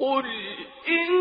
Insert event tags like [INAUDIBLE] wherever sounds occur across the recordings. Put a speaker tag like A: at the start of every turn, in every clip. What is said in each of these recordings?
A: قل إن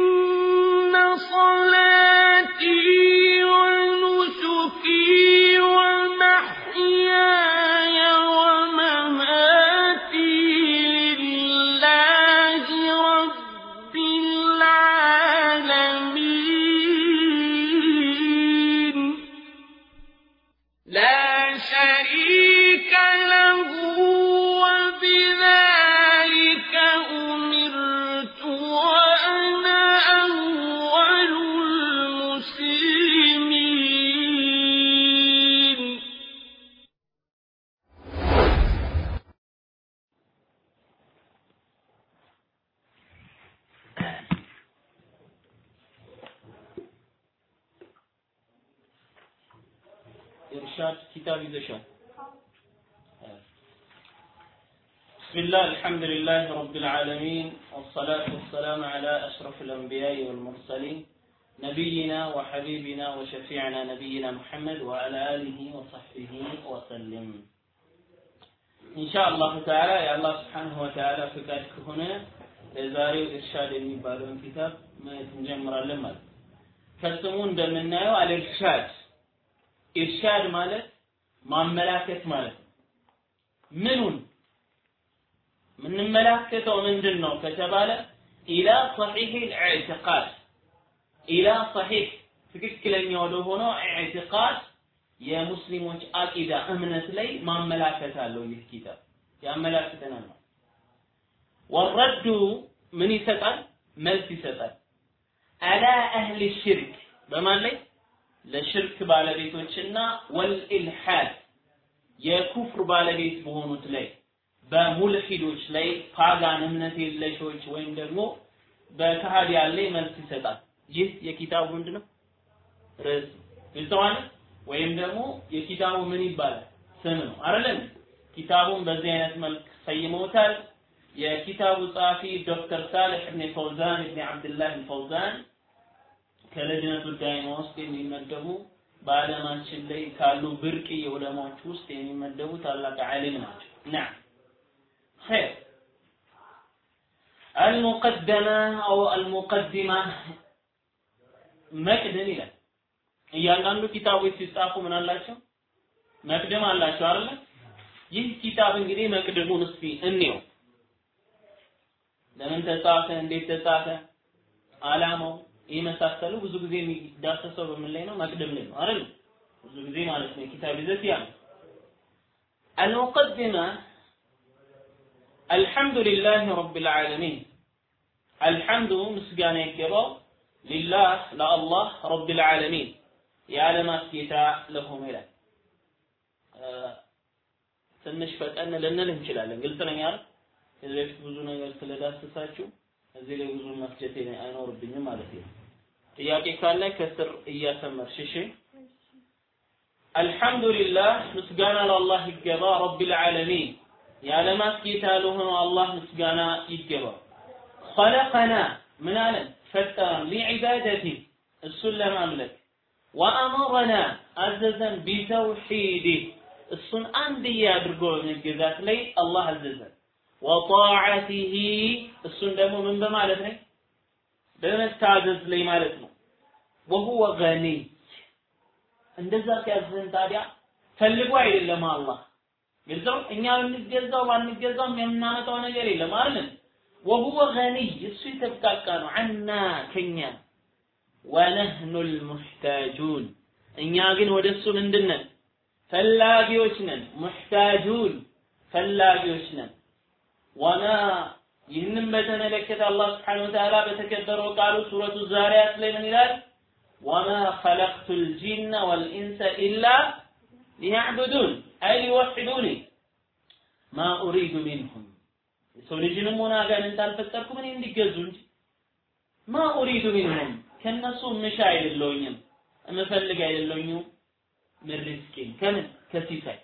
B: الحمد لله رب العالمين والصلاة والسلام على أشرف الأنبياء والمرسلين نبينا وحبيبنا وشفيعنا نبينا محمد وعلى آله وصحبه وسلم. إن شاء الله تعالى يا الله سبحانه وتعالى فكاتك هنا لزاري إرشاد المبالون كتاب ما يتنجمر لما. كالسمون دمنا على الإرشاد إرشاد مالك ما ملاكت مالك منون የምንመላከተው ምንድን ነው ከተባለ ኢላ ሰሒህ ልዕትቃድ ኢላ ሰሒህ ትክክለኛ ወደ ሆነው ኢዕትቃድ የሙስሊሞች አቂዳ እምነት ላይ ማመላከት አለው ይህ ኪታብ። ያመላክተናል ነው። ወረዱ ምን ይሰጣል? መልስ ይሰጣል። አላ አህሊ ሽርክ በማን ላይ? ለሽርክ ባለቤቶችና ወልኢልሓድ የኩፍር ባለቤት በሆኑት ላይ በሙልሂዶች ላይ ፓጋን እምነት የለሾች ወይም ደግሞ በከሃዲያን ላይ መልስ ይሰጣል። ይህ የኪታቡ ምንድን ነው? ርዕስ ግልጸዋል። ወይም ደግሞ የኪታቡ ምን ይባላል? ስም ነው አይደለም? ኪታቡን በዚህ አይነት መልክ ሰይመውታል። የኪታቡ ጸሐፊ ዶክተር ሳልሕ እብን ፈውዛን እብን ዓብድላህ ፈውዛን ከለጅነቱ ዳይማ ውስጥ የሚመደቡ በዓለማችን ላይ ካሉ ብርቅዬ ዑለማዎች ውስጥ የሚመደቡ ታላቅ ዓሊም ናቸው። ናም ኸይር አልሙቀደመ አው አልሙቀዲማ መቅድም ይላል። እያንዳንዱ ኪታቦች ሲጻፉ ምን አላቸው? መቅድም አላቸው አይደለ? ይህ ኪታብ እንግዲህ መቅድሙን እስቲ እንየው። ለምን ተጻፈ? እንዴት ተጻፈ? አላማው የመሳሰሉ ብዙ ጊዜ የሚዳሰሰው በምን ላይ ነው? መቅደም ላይ ነው አይደል? ብዙ ጊዜ ማለት ነው የኪታብ ይዘት ያ ነው። المقدمة الحمد لله رب العالمين الحمد ምስጋና ይገባው ሊላህ ለአላህ ረብ العالمين የዓለማት ጌታ ለሆነ ይላል። ትንሽ ፈጠን ልንል እንችላለን። ግልጽ ነኝ አይደል? ከዚህ በፊት ብዙ ነገር ስለዳሰሳችሁ እዚህ ላይ ብዙ መስጀት አይኖርብኝም ማለት ነው። ጥያቄ ካለ ከስር እያሰመርሽ እሺ። አልሐምዱሊላህ ምስጋና ለአላህ ይገባ ረቢል ዓለሚን የዓለማት ጌታ ለሆነው አላህ ምስጋና ይገባ። ኸለቀና ምን አለን? ፈጠረን ሊዒባደቲ እሱን ለማምለክ ወአመረና አዘዘን ቢተውሒዲህ እሱን አንድያ አድርጎ በመገዛት ላይ አላህ አዘዘን። ወጣዓቲሂ እሱን ደግሞ ምን በማለት ነው? በመታዘዝ ላይ ማለት ነው። ወሁወ ገኒይ እንደዛ ሲያዝን ታዲያ ፈልጎ አይደለም አላህ ግልጽ ነው። እኛ ብንገዛው ባንገዛው የምናመጣው ነገር የለም አይደል? ወሁወ ገኒይ እሱ የተብቃቃ ነው። አና ከኛ ወነህኑ ልሙሕታጁን እኛ ግን ወደ እሱ ምንድን ነን? ፈላጊዎች ነን። ሙሕታጁን ፈላጊዎች ነን። ወማ ይህንን በተመለከተ አላህ ስብሓነሁ ወተዓላ በተከበረው ቃሉ ሱረቱ ዛሪያት ላይ ምን ይላል? ወማ ኸለቅቱ ልጂነ ወልኢንሰ ኢላ ሊያዕቡዱን አይ ሊወሒዱኒ ማ ኡሪዱ ሚንሁም። የሰው ልጅንም ሆነ አጋንንት አልፈጠርኩም እኔ እንዲገዙ እንጂ። ማ ኡሪዱ ሚንሁም ከእነሱ ምሻ አይደለሁኝም እምፈልግ አይደለሁኝም። ምን ሪዝቂን ከምን? ከሲሳይ።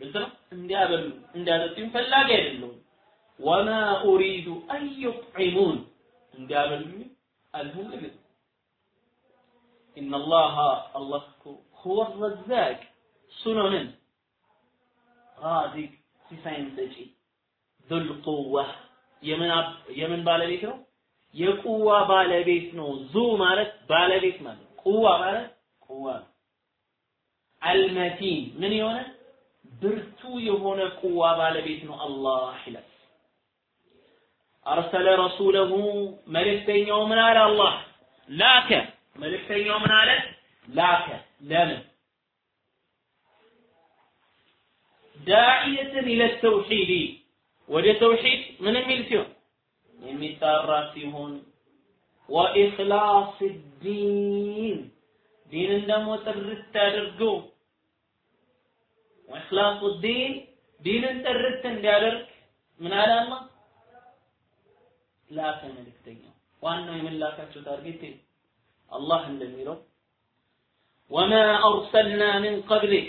B: ግልጽ እንዲያበሉ እንዲያጠጡኝ ፈላጊ አይደለሁም። ወማ ኡሪዱ አን ዩጥዒሙን። እንዲያበሉኝ አልፈልግም። ኢነላሃ አላህ ሁወ ረዛቅ። እሱ ነው ምን ራዚቅ ሲሳይን ሰጪ ዙል ቁዋ የምን የምን ባለቤት ነው? የቁዋ ባለቤት ነው። ዙ ማለት ባለቤት ማለት ቁዋ ማለት ቁዋ አልመቲን ምን የሆነ? ብርቱ የሆነ ቁዋ ባለቤት ነው። አላህ ይላል። አርሰለ ረሱለሁ መልእክተኛው ምን አለ አላህ? ላከ። መልእክተኛው ምን አለ? ላከ። ለምን ዳዕየትን ኢለ ተውሂድ ወደ ተውሂድ ምን የሚል ሲሆን የሚጣራ ሲሆን ወኢኽላስ ዲን ዲንን ደግሞ ጥርት አድርገው ወኢኽላሱ ዲን ዲንን ጥርት እንዲያደርግ ምን አለ አላህ ላከ መልእክተኛው ዋናው የመላካቸው target አላህ እንደሚለው وما أرسلنا من قبلك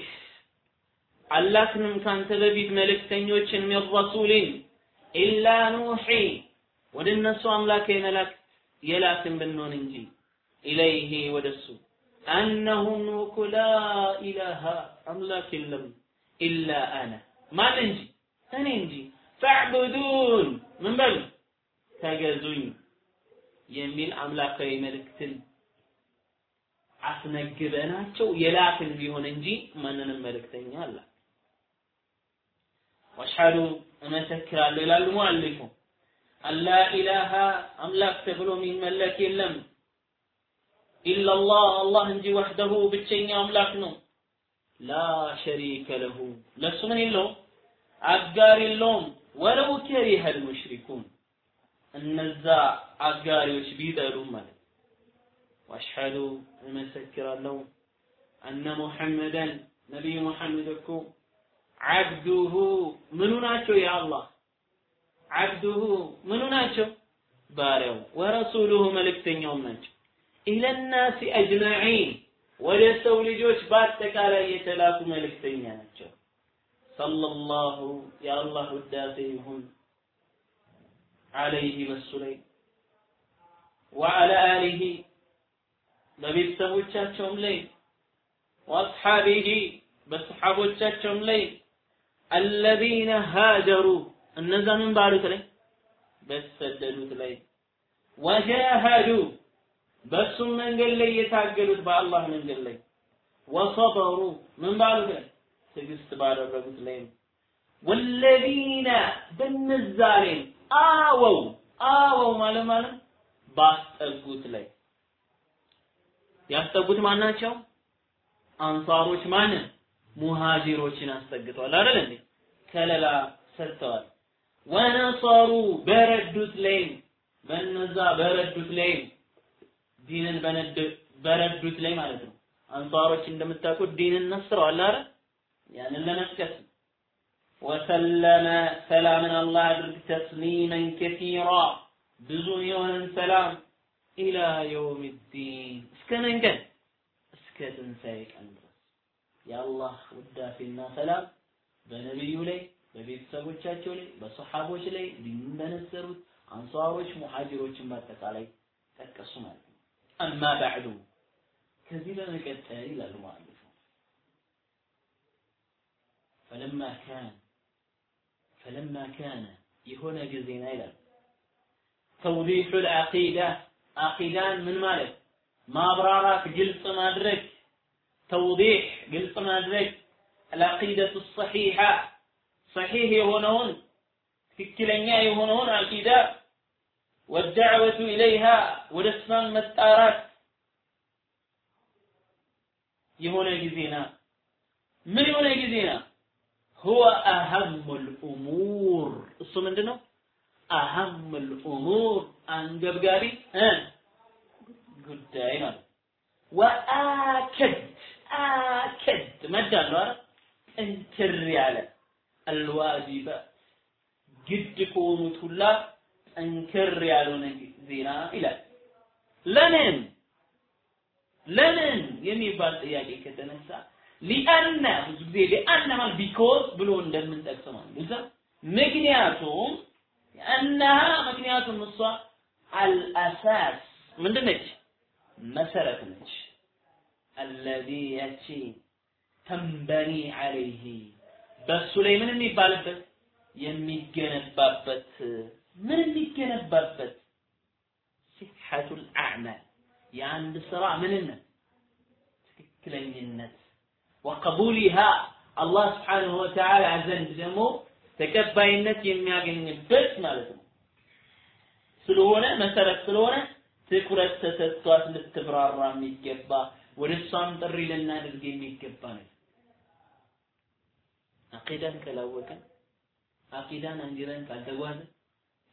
B: አላክንም ካንተ በፊት መልእክተኞችን من رسول إلا نوحي ወደ እነሱ አምላክ የመላክ የላክን ብንሆን እንጂ إليه ወደሱ። أنه ኑኩ لا إله አምላክ የለም إلا أنا። ማን እንጂ? እኔ እንጂ። ፈዕቡዱን ምን በሉ? ተገዙኝ የሚል አምላካዊ መልእክትን አስነግበናቸው የላክን ቢሆን እንጂ ማንንም መልእክተኛ አላ ወሽሀዱ እመሰክራለሁ ይላሉ ሙአሊፉ። አላ ኢላሃ አምላክ ተብሎ የሚመለክ የለም። ኢላላህ አላህ እንጂ ወህደሁ ብቸኛ አምላክ ነው። ላ ሸሪከ ለሁ። ለሱ ምን የለውም? አጋር የለውም። ወለው ከሪሀ ልሙሽሪኩን እነዛ አጋሪዎች ቢጠሉም ማለት ወአሽሀዱ እመሰክራለሁ። አነ ሙሐመደን ነቢዩ ሙሐመድ እኮ አብዱሁ ምኑ ናቸው? የአላህ አብዱሁ ምኑ ናቸው? ባሪያው ወረሱሉሁ መልእክተኛውም ናቸው። ኢለናሲ አጅማዒን ወደ ሰው ልጆች በአጠቃላይ የተላኩ መልእክተኛ ናቸው። ሰለላሁ የአላህ ውዳሴ ይሁን አለይህ በሱ ላይ ወአላ አሊህ በቤተሰቦቻቸውም ላይ ወአስሓቢሂ በሰሓቦቻቸውም ላይ አለዚነ ሃጀሩ እነዛ ምን ባሉት ላይ? በተሰደዱት ላይ። ወጃሃዱ በሱም መንገድ ላይ የታገሉት በአላህ መንገድ ላይ። ወሰበሩ ምን ባሉት ላይ? ትዕግስት ባደረጉት ላይ ወለዚነ በነዛ ላይ አወው አወው ማለት ማለት ባስጠጉት ላይ። ያስጠጉት ማን ናቸው? አንሳሮች ማንን? ሙሃጂሮችን አስጠግተዋል አይደል እንዴ? ከለላ ሰጥተዋል። ወነሰሩ በረዱት ላይ በነዛ በረዱት ላይ ዲንን በረዱት ላይ ማለት ነው። አንሳሮች እንደምታውቁት ዲንን ነስረዋል አይደል? ያንን ለመጥቀስ ወሰለመ ሰላምን አላህ አድርግ ተስሊመን ከሲራ ብዙ የሆነን ሰላም ኢላ የውም ዲን እስከ መንገድ እስከ ትንሣኤ የአላህ ውዳሴና ሰላም በነቢዩ ላይ በቤተሰቦቻቸው ላይ በሰሓቦች ላይ ዲንን በነሰሩት አንሷሮች ሙሐጅሮችን በአጠቃላይ ጠቀሱ ማለት ነው። አማ ባዕዱ ከዚህ በመቀጠል ይላሉ ሙአሊፉ ፈለማ ካን ፈለማ ካነ የሆነ ጊዜና ይላል ተውዲሑ ልዓቂዳ አቂዳን ምን ማለት? ማብራራት ግልጽ ማድረግ ተውዲሕ ግልጽ ማድረግ አልዓቂደቱ ሰሒሓ ሰሒሕ የሆነውን ትክክለኛ የሆነውን አቂዳ ወዳዕወቱ ኢለይሃ ወደ እሷን መጣራት የሆነ ጊዜና ምን የሆነ ጊዜና ሁወ አሀሙ ልኡሙር እሱ ምንድን ነው አሀም ልኡሙር አንገብጋቢ ጉዳይ ማለት ወአከድ አከድ መዳሉ አረ እንትር ያለ አልዋጂበ ግድ ከሆኑት ሁላ ጠንከር ያልሆነ ዜና ይላል። ለምን ለምን የሚባል ጥያቄ ከተነሳ ሊአነ ብዙ ጊዜ ሊአነ ማለት ቢኮዝ ብሎ እንደምንጠቅሰው ማለት ምክንያቱም የአነሃ ምክንያቱም እሷ አልአሳስ ምንድንነች መሰረት ነች። አለዚ ያቺ ተንበኒ አለይህ በሱ ላይ ምን የሚባልበት? የሚገነባበት። ምን የሚገነባበት? ሲሐቱል አዕማል። የአንድ ስራ ምንነት? ትክክለኝነት። ወቀቡሊሃ አላህ ስብሓንሁ ወተዓላ ዘንድ ደግሞ ተቀባይነት የሚያገኝበት ማለት ነው። ስለሆነ መሰረት ስለሆነ ትኩረት ተሰጥቷት ልትብራራ የሚገባ ወደ እሷም ጥሪ ልናደርግ የሚገባ ነው። አቂዳን ከላወቀን አቂዳን አንጅረን ካልተጓዘ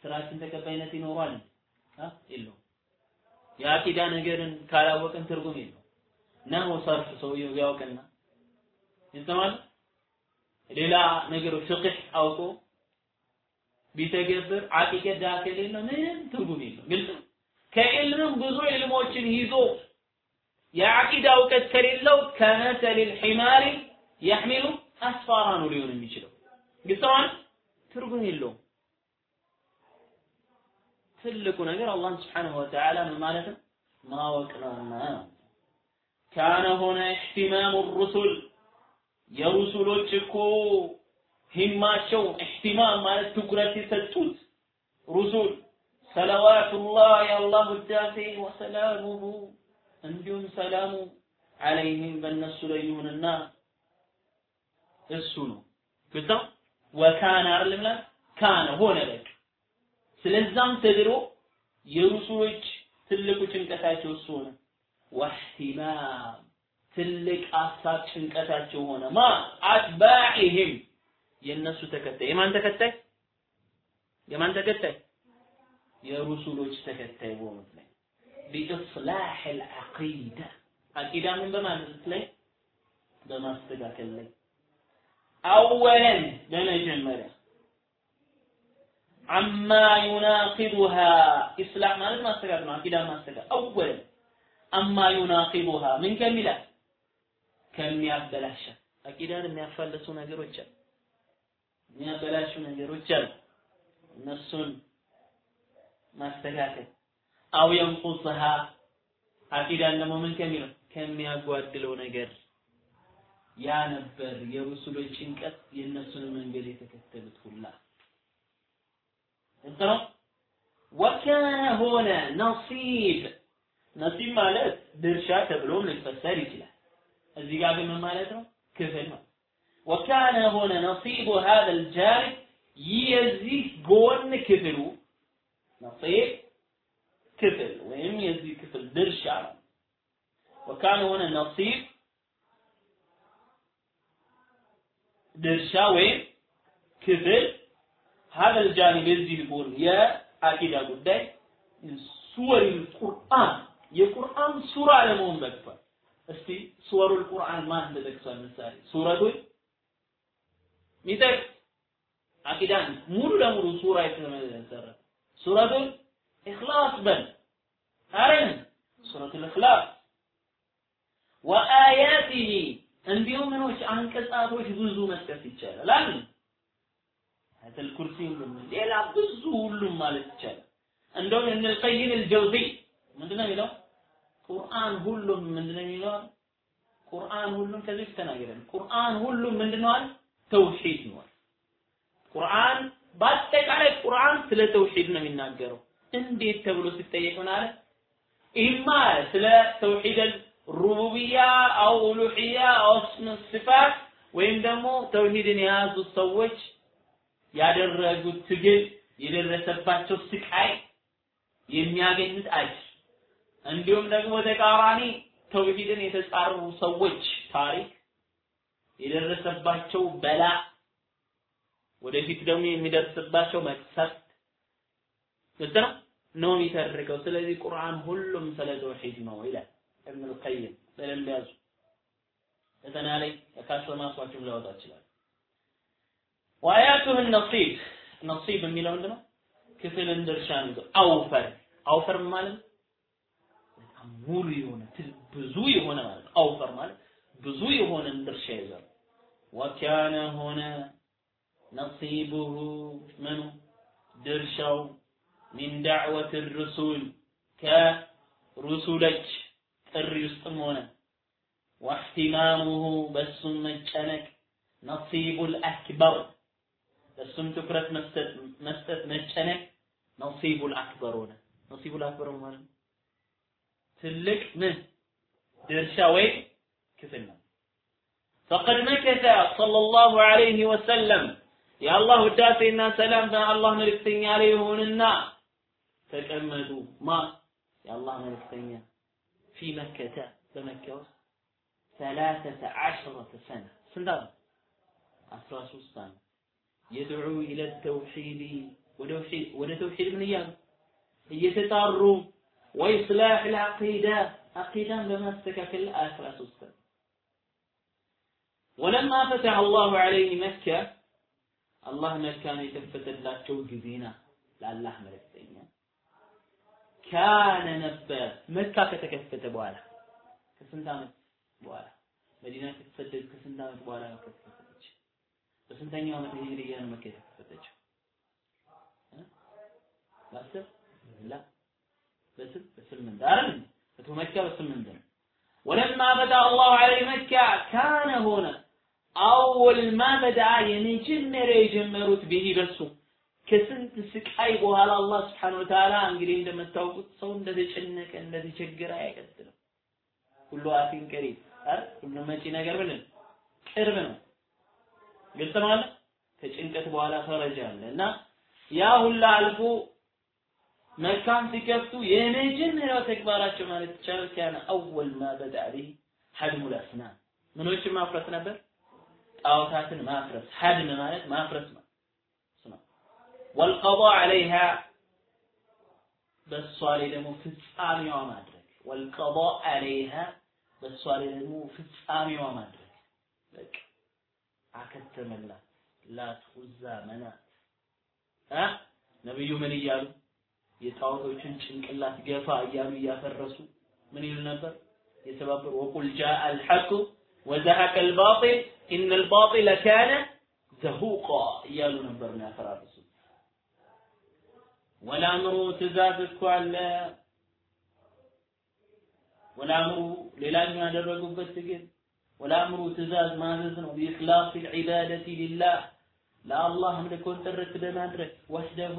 B: ስራችን ተቀባይነት ይኖረዋል? የለውም። የአቂዳ ነገርን ካላወቅን ትርጉም የለው። ነው ሰርፍ ሰውየው ቢያውቅና ይሰማል። ሌላ ነገሮች ፍቅህ አውቆ ቢተገብር አቂዳ ከሌለው ምንም ትርጉም የለው። ግልጽ ከዕልምም ብዙ ዕልሞችን ይዞ የአቂዳ እውቀት ከሌለው ከመሰል ሒማሪ የሕሚሉ አስፋራ ነው ሊሆን የሚችለው። ግልጸዋል። ትርጉም የለውም። ትልቁ ነገር አላህን ስብሓነሁ ወተዓላ ምን ማለት ነው ማወቅ ነውና ካነ ሆነ ኢህቲማሙ ሩሱል የሩሱሎች እኮ ሂማቸው ኢህቲማም ማለት ትኩረት የሰጡት ሩሱል ሰለዋቱላህ የአላህ ውዳሴ ወሰላሙሁ እንዲሁም ሰላሙ አለይህም በእነሱ ላይ ይሁንና እሱ ነው ግልጽ ወካነ አይደለም ካነ ሆነ በቃ ስለዛም ተድሮ የሩሱሎች ትልቁ ጭንቀታቸው እሱ ሆነ። ወህቲማም ትልቅ አሳብ ጭንቀታቸው ሆነ። ማ አትባዒህም የእነሱ ተከታይ የማን ተከታይ? የማን ተከታይ? የሩሱሎች ተከታይ በሆኑት ላይ ቢኢስላሕ አልዓቂዳ አቂዳ ምን በማለት ላይ በማስተካከል ላይ አወለን በመጀመሪያ አማ ዩናቂዱሃ ኢስላም ማለት ማስተካከል ነው። አቂዳ ማስተካከል አወል አማ ዩናቂዱሃ ምን ከሚላል ከሚያበላሻ አቂዳን የሚያፋልሱ ነገሮች አሉ፣ የሚያበላሹ ነገሮች አሉ። እነሱን ማስተካከል አው የንቁስሃ አቂዳን ደግሞ ምን ከሚለው ከሚያጓድለው ነገር ያ ነበር የሩሱሎች ጭንቀት የእነሱን መንገድ የተከተሉት ሁላ እንትነው ወካነ ሆነ ነሲብ ነሲብ ማለት ድርሻ ተብሎም ሊፈሰር ይችላል። እዚህ ጋር ግን ምን ማለት ነው? ክፍል ነው። ወካነ ሆነ ነሲቡ هذا الجانب የዚህ ጎን ክፍሉ ነሲብ ክፍል ወይም የዚህ ክፍል ድርሻ ነው። ወካን ሆነ ነሲብ ድርሻ ወይም ክፍል ሀደል ጃኒብ የዚህ ጎን የአቂዳ ጉዳይ ሱወሪል ቁርአን የቁርአን ሱራ ለመሆን በቅቷል። እስቲ ሱወሩል ቁርአን ማን እንደጠቅሷል? ምሳሌ ሱረቱል ሚጠቅስ አቂዳን ሙሉ ለሙሉ ሱራ የተመሰረተ ሱረቱል ኢኽላስ በል አረን ሱረቱል ኢኽላስ وآياته እንዲሁም ምኖች አንቀጻቶች ብዙ መጥቀስ ይቻላል። አይደል? አያተል ኩርሲ ሌላ ብዙ ሁሉም ማለት ይቻላል። እንደውም ኢብኑል ቀይም አልጀውዚ ምንድነው የሚለው? ቁርአን ሁሉም ምንድነው የሚለው? ቁርአን ሁሉም ከዚህ ተናገረን ቁርአን ሁሉም ምንድነው አለ ተውሂድ ነው ቁርአን በአጠቃላይ ቁርአን ስለ ተውሂድ ነው የሚናገረው እንዴት ተብሎ ሲጠየቅ ምን አለ? ኢማ ስለ ተውሂድ ሩቡብያ አው ኡሉሂያ አው ሲፋት ወይም ደግሞ ተውሂድን የያዙ ሰዎች ያደረጉት ትግል የደረሰባቸው ስቃይ የሚያገኙት አጅር። እንዲሁም ደግሞ ተቃራኒ ተውሂድን የተጻሩ ሰዎች ታሪክ የደረሰባቸው በላ ወደፊት ደግሞ የሚደርስባቸው መቅሰፍት ግልጽ ነው ነው የሚተርከው። ስለዚህ ቁርአን ሁሉም ስለ ተውሂድ ነው ይላል ኢብኑ አልቀይም። በደንብ ያዙ። ፈተና ላይ ካሰማሷችሁም ሊያወጣ ይችላል። ወአያቱህ ነሲብ ነሲብ የሚለው ምንድን ነው? ክፍልን ድርሻ ነው። አውፈር አውፈር ማለት ሙሉ የሆነ ብዙ የሆነ ማለት አውፈር ማለት ብዙ የሆነን ድርሻ ይዛል። ወካነ ሆነ ነሲቡሁ ምኑ ድርሻው ሚን ዳዕወት ሩሱል ከሩሱሎች ጥሪ ውስጥም ሆነ ዋህቲማሙሁ በሱም መጨነቅ ነሲቡል አክበር እሱም ትኩረት መስጠት መስጠት መጨነቅ ነሲቡል አክበር ሆነ። ነሲቡል አክበር ማለት ትልቅ ምን? ድርሻ ወይም ክፍል ነው። ፈቀድ መከተ ሰለላሁ ዐለይሂ ወሰለም። የአላህ ውዳሴና ሰላም በአላህ መልእክተኛ ላይ ይሁንና ተቀመጡ። ማ የአላህ መልእክተኛ ፊ መከተ በመካ ውስጥ ሰላሰተ ዐሽረተ ሰነ ስንት ዓመት? አስራ ሶስት ዓመት የድዑ ኢለ ተውሒድ ወደ ተውሒድ ምን እያሉ እየተጣሩ ወኢስላሕ ልዓቂዳ አቂዳን በማስተካከል አስራ ሶስት ዓመት ወለማ ፈተሐ አላሁ ዐለይህ መካ አላህ መካን የከፈተላቸው ጊዜና ለአላህ መልእክተኛ ካነ ነበር መካ ከተከፈተ በኋላ ከስንት ዓመት በኋላ መዲና ከተሰደዱ ከስንት ዓመት በኋላ መካ ተከፈተች? በስንተኛው ዓመት ሂጅሪያ ነው መካ የተከፈተችው? በአስር ላ በስም በስምንት አይደል? ፈቱ መካ በስምንት ነው። ወለማ በዳ አላሁ ዐለይሂ መካ ካነ ሆነ አወል ማ በዳ የመጀመሪያ የጀመሩት ብሂ በሱ ከስንት ስቃይ በኋላ አላህ ስብሐነሁ ወተዓላ እንግዲህ እንደምታውቁት ሰው እንደተጨነቀ እንደተቸገረ አይቀጥልም። ሁሉ አቲን ቀሪብ አይደል? ሁሉ መጪ ነገር ብለን ቅርብ ነው። ግልጽ ማለት ከጭንቀት በኋላ ፈረጃ አለ እና ያ ሁላ አልፎ መካን ሲከፍቱ የመጀመሪያው ተግባራቸው ማለት ይቻላል ካነ አወል ማ በዳ ቢሂ ሀድሙል አስናም ምኖችን ማፍረስ ነበር? ጣዖታትን ማፍረስ። ሀድም ማለት ማፍረስ ነው። ወልቀዷ ዐለይሃ በእሷ ላይ ደግሞ ፍጻሜዋ ማድረግ ወልቀዷ ዐለይሃ በእሷ ላይ ደግሞ ፍጻሜዋ ማድረግ በቃ አከተመላት ላት ኡዛ መናት እ ነብዩ ምን እያሉ የጣዖቶችን ጭንቅላት ገፋ እያሉ እያፈረሱ ምን ይሉ ነበር የተባበሩ ወቁል ጃአ አልሐቁ ወዘሀቀ አልባጢል ኢነ አልባጢለ ካነ ዘሁቃ እያሉ ነበር ነው ያፈራረሱት ወላምሩ ትእዛዝ እኮ አለ። ወላምሩ ሌላኛው ያደረጉበት ትግል ወላምሩ ትእዛዝ ማዘዝ ነው። ቢኢኽላስ ልዒባደቲ ሊላህ ለአላህ አምልኮን ጥርት በማድረግ ወህደሁ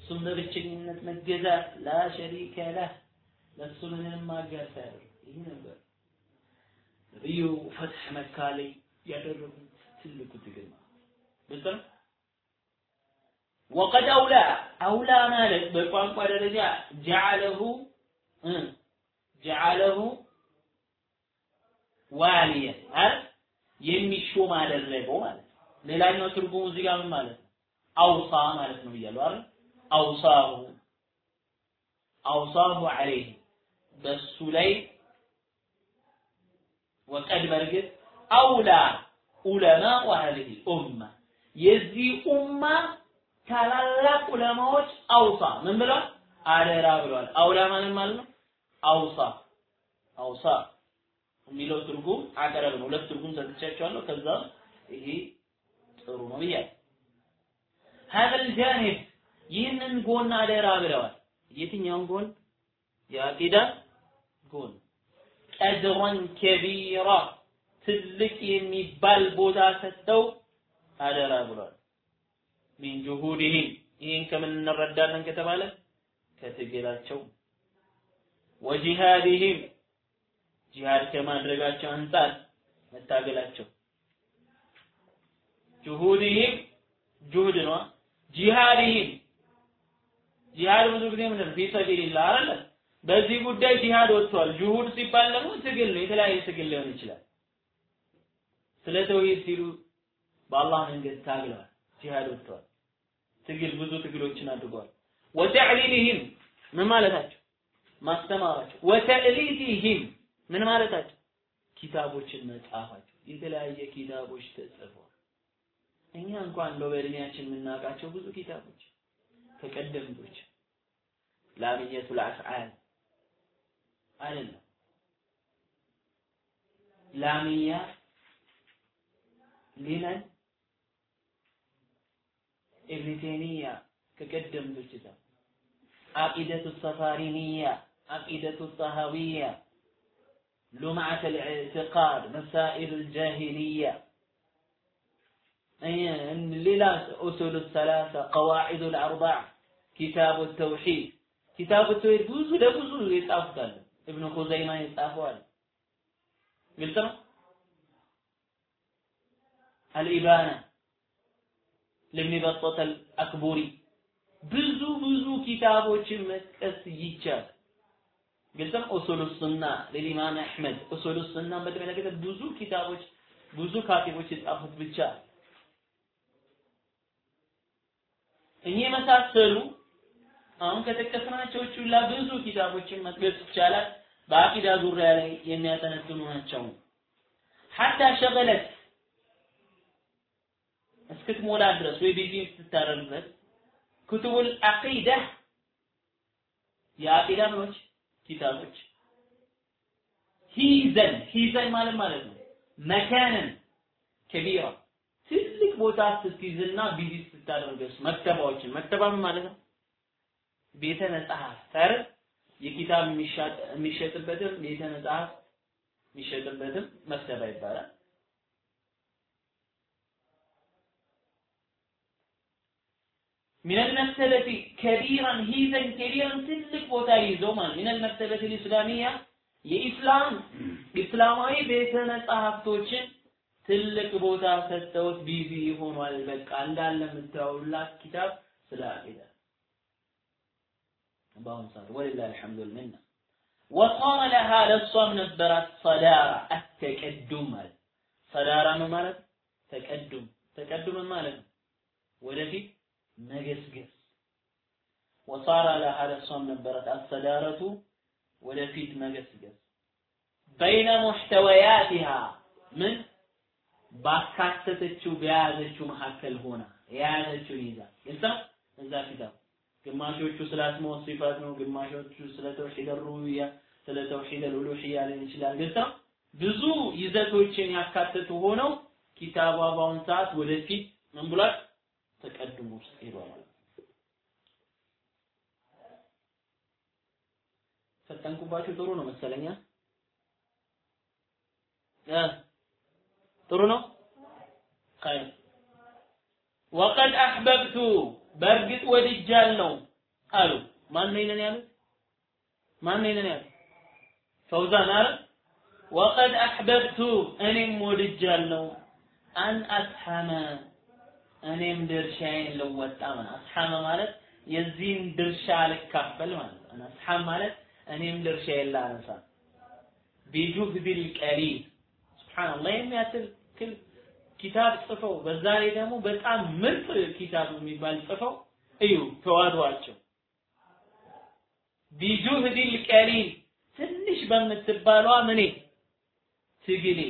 B: እሱም በብቸኝነት መገዛት ላ ሸሪከ ለህ ለእሱ ምንም አጋር ሳያደርግ ይህ ነበር ነቢዩ ፈትሕ መካ ላይ ያደረጉት ትልቁ ትግል ግልጽ ነው ወቀድ አውላ አውላ ማለት በቋንቋ ደረጃ ጀዓለሁ ጀዓለሁ ዋሊየ አይደል የሚሾም አደረገው ማለት ነው። ሌላኛው ትርጉሙ እዚህ ጋር ምን ማለት ነው? አውሳ ማለት ነው ብያለሁ አይደል? አውሳሁ አውሳሁ ዐለይህ በሱ ላይ ወቀድ በርግጥ አውላ ዑለማ ወሀዚህ ኡማ የዚህ ኡማ ታላላቅ ዑለማዎች አውሳ ምን ብለዋል? አደራ ብለዋል አውላ ማለት ማለት ነው አውሳ አውሳ የሚለው ትርጉም አቀረብ ነው። ሁለት ትርጉም ሰጥቻቸዋለሁ። ከዛ ይሄ ጥሩ ነው ብያለሁ። ሀብል ጃኒብ ይህንን ጎን አደራ ብለዋል። የትኛውን ጎን? የአቂዳ ጎን ቀድሯን ከቢራ ትልቅ የሚባል ቦታ ሰጥተው አደራ ብለዋል? ሚን ጁሁድህም ይህን ከምን እንረዳለን ከተባለ ከትግላቸው ወጂሃድህም ጂሃድ ከማድረጋቸው አንጻር መታገላቸው። جهودهم ጁሁድ ነው። جهادهم ጂሃድ ብዙ ጊዜ ምን ነው في سبيل الله አይደለ በዚህ ጉዳይ ጂሃድ ወጥቷል። جهود ሲባል ደግሞ ትግል ነው። የተለያየ ትግል ሊሆን ይችላል። ስለ ተውሂድ ሲሉ በአላህ መንገድ ታግለዋል። ጂሃድ ወጥተዋል ትግል ብዙ ትግሎችን አድርገዋል وتعليمهم ምን ማለታቸው? ማስተማራቸው። ወተዕሊፊህም ምን ማለታቸው? ኪታቦችን መጻፋቸው የተለያየ ኪታቦች ተጽፈዋል። እኛ እንኳን እንደው በእድሜያችን የምናውቃቸው ብዙ ኪታቦች ተቀደምቶች ላምየቱል አፍዓል አይደለም። ላምያ ሊመን ኢብን ተይሚያ ከቀደምቶች ዛ አቂደቱ ሰፋሪኒያ አቂደቱ ጠሃዊያ لمعة الاعتقاد مسائل الجاهلية ሌላ ኡሱል ሰላሳ ቀዋዒዱ ልአርባዕ ኪታቡ ተውሒድ ኪታቡ ተውሒድ ብዙ ለብዙ የጻፉታል ኢብኑ ኹዘይማ የጻፈው አለ። ግልጽ ነው። አልኢባና ለብኒ በጠተ አልአክቡሪ ብዙ ብዙ ኪታቦችን መጥቀስ ይቻላል። ግልጽ ነው። ኡሱሉ ሱና ለኢማም አሕመድ ኡሱሉ ሱና በተመለከተ ብዙ ኪታቦች ብዙ ካቲቦች የጻፉት ብቻ እኚህ የመሳሰሉ አሁን ከጠቀስናቸው ሁላ ብዙ ኪታቦችን መጥቀስ ይቻላል። በአቂዳ ዙሪያ ላይ የሚያጠነጥኑ ናቸው። حتى شغلت እስክትሞላ ድረስ ወይ busy እስክታደርግ ድረስ كتب العقيدة የአቂዳ ምኖች ኪታቦች። ሂዘን ሂዘን ማለት ማለት ነው። مكانا كبيرا። ትልቅ ቦታ ስትይዝና busy ስታደርገስ መክተባዎችን። መክተባ ማለት ነው? ቤተ መጽሐፍት አይደል የኪታብ የሚሸጥበትም ቤተ መጽሐፍት የሚሸጥበትም መክተባ ይባላል من المكتبة كبيرا حيزا كبيرا ትልቅ ቦታ ይዞ ማለት من المكتبة الإسلامية ኢስላማዊ ቤተ መጻሕፍቶችን ትልቅ ቦታ ሰጠውት busy ሆኗል። በቃ እንዳለ የምታውላት ኪታብ ስለ አቂዳ በአሁኑ ሰዓት ወሊላህ አልሐምዱል ሚና ወቃረ ለሃ ለእሷም ነበራት ሰዳራ አተቀዱም ማለት ሰዳራ ምን ማለት? ተቀዱም። ተቀዱም ማለት ነው? ወደፊት መገስገስ ወሳራ ለሃ ለእሷም ነበራት አሰዳረቱ ወደፊት መገስገስ በይነ ሙሕተወያቲሃ ምን ባካተተችው በያዘችው መካከል ሆና የያዘችውን ይዛ ነው እዛ ኪታብ ግማሾቹ ስለ አስማው ሲፋት ነው ግማሾቹ ስለ ተውሂድ ሩብያ ስለ ተውሂድ ኡሉሂያ ሊሆን ይችላል ግልጽ ብዙ ይዘቶችን ያካተቱ ሆነው ኪታቧ በአሁን ሰዓት ወደፊት ምን ብሏል ተቀድሞ ውስጥ ሄዷል። ፈጠንኩባችሁ። ጥሩ ነው መሰለኛ ጥሩ ነው። ኸይር ወቀድ አሕበብቱ በእርግጥ ወድጃለሁ አሉ። ማን ነው ይሄንን ያሉት? ማን ነው ይሄንን ያሉት? ፈውዛን አለ ወቀድ አሕበብቱ እኔም ወድጃለሁ። አን አስሐመ እኔም ድርሻዬን ልወጣ ማለት አስሐመ ማለት የዚህን ድርሻ ልካፈል ማለት ነው። አስሐም ማለት እኔም ድርሻዬን ላነሳ። ቢጁህዲል ቀሊል ሱብሃንአላህ የሚያክል ኪታብ ጽፈው በዛ ላይ ደግሞ በጣም ምርጥ ኪታብ የሚባል ጽፈው እዩ ተዋዷቸው ቢጁህዲል ቀሊል ትንሽ በምትባሏ ምኔ? ትግሌ።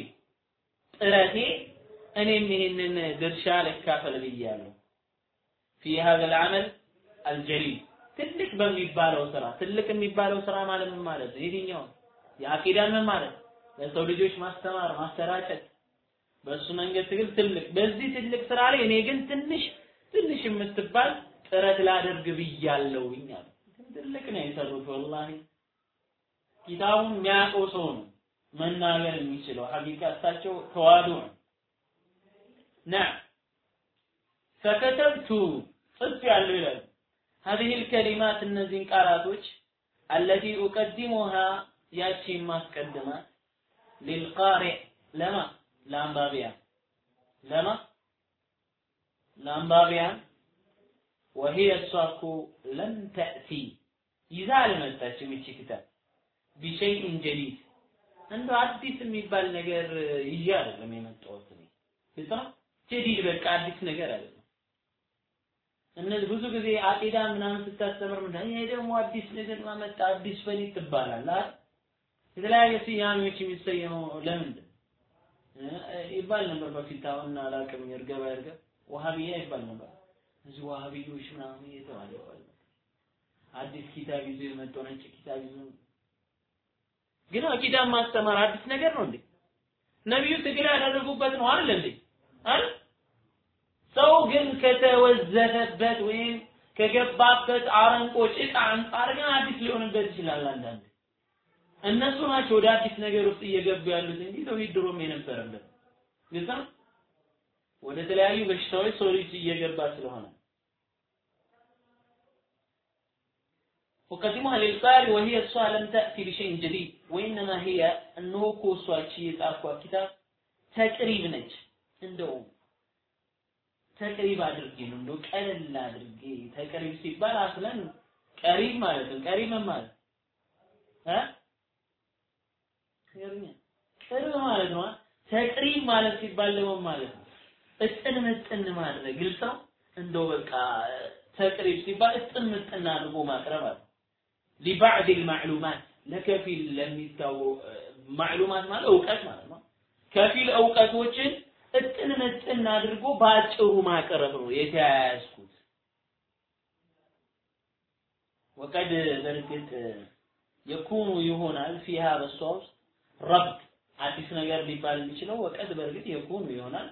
B: ጥረቴ እኔም ይሄንን ድርሻ ልካፈል ብያለሁ ፊ هذا العمل الجليل ትልቅ በሚባለው ስራ ትልቅ የሚባለው ስራ ማለት ምን ማለት ነው? የትኛው የአቂዳን ምን ማለት ለሰው ልጆች ማስተማር ማሰራጨት በእሱ መንገድ ትግል ትልቅ በዚህ ትልቅ ስራ ላይ እኔ ግን ትንሽ ትንሽ የምትባል ጥረት ላደርግ ብያለሁኝ አሉ። ትልቅ ነው የሰሩት ወላሂ ኪታቡን የሚያውቀው ሰው ነው መናገር የሚችለው ሐቂቃ እሳቸው ተዋዱ ነው نعم فكتبت ጽፍ ያለው ይላል هذه الكلمات እነዚህን ቃላቶች التي أقدمها ያቺ ማስቀድማት للقارئ ለማ ለአንባቢያን ለማ ለአንባቢያን وهي እሷ እኮ ለም ተእቲ ይዛ አልመጣችም ይቺ ክታብ ቢሸይኢን ጀዲድ እንደው አዲስ የሚባል ነገር ይዤ አይደለም የመጣሁት እኔ ግልጽ ነው ጀዲድ በቃ አዲስ ነገር አይደለም። እነዚህ ብዙ ጊዜ አቂዳ ምናምን ስታስተምር ምንድን ይሄ ደግሞ አዲስ ነገር ማመጣ አዲስ ፈሊጥ ትባላል አይደል? የተለያየ ስያሜዎች የሚሰየመው ለምንድን? ይባል ነበር በፊት። አሁን አላውቅም ይርገባ ይርገብ ወሃቢያ ይባል ነበር። እዚህ ወሃቢዮች ምናምን እየተባለ ይባል አዲስ ኪታብ ይዞ የመጣው ነጭ ኪታብ ይዞ። ግን አቂዳን ማስተማር አዲስ ነገር ነው እንዴ? ነቢዩ ትግል ያደረጉበት ነው አይደል እንዴ? አይደል ሰው ግን ከተወዘፈበት ወይም ከገባበት አረንቆ ጭቃ አንጻር ግን አዲስ ሊሆንበት ይችላል አንዳንድ እነሱ ናቸው ወደ አዲስ ነገር ውስጥ እየገቡ ያሉት እንጂ ተውሂድ ድሮም የነበረበት ግልጽ ነው ወደ ተለያዩ በሽታዎች ሰው ልጅ እየገባ ስለሆነ وقدمها للقارئ وهي الصلاة لم تأتي بشيء جديد وإنما هي أنه كوسواتشي يتعرفوا كتاب تقريب نج እንደውም ተቅሪብ አድርጌ ነው እንደው ቀለል አድርጌ ተቅሪብ ሲባል አስለን ቀሪብ ማለት ነው። ቀሪብ ማለት? እ? ቅርብ ማለት ነው። ተቅሪብ ማለት ሲባል ደግሞ ማለት ነው? እጥን ምጥን ማድረግ። ግልጽ ነው? እንደው በቃ ተቅሪብ ሲባል እጥን ምጥን አድርጎ ማቅረብ አለ። ሊባዕድ ልማዕሉማት። ለከፊል ለሚታወቅ ማዕሉማት ማለት እውቀት ማለት ነው። ከፊል እውቀቶችን እጥን ምጥን አድርጎ በአጭሩ ማቅረብ ነው የተያያዝኩት። ወቀድ በእርግጥ የኩኑ ይሆናል ፊሃ በሷ ውስጥ ረብጥ አዲስ ነገር ሊባል የሚችለው ወቀድ በእርግጥ የኩኑ ይሆናል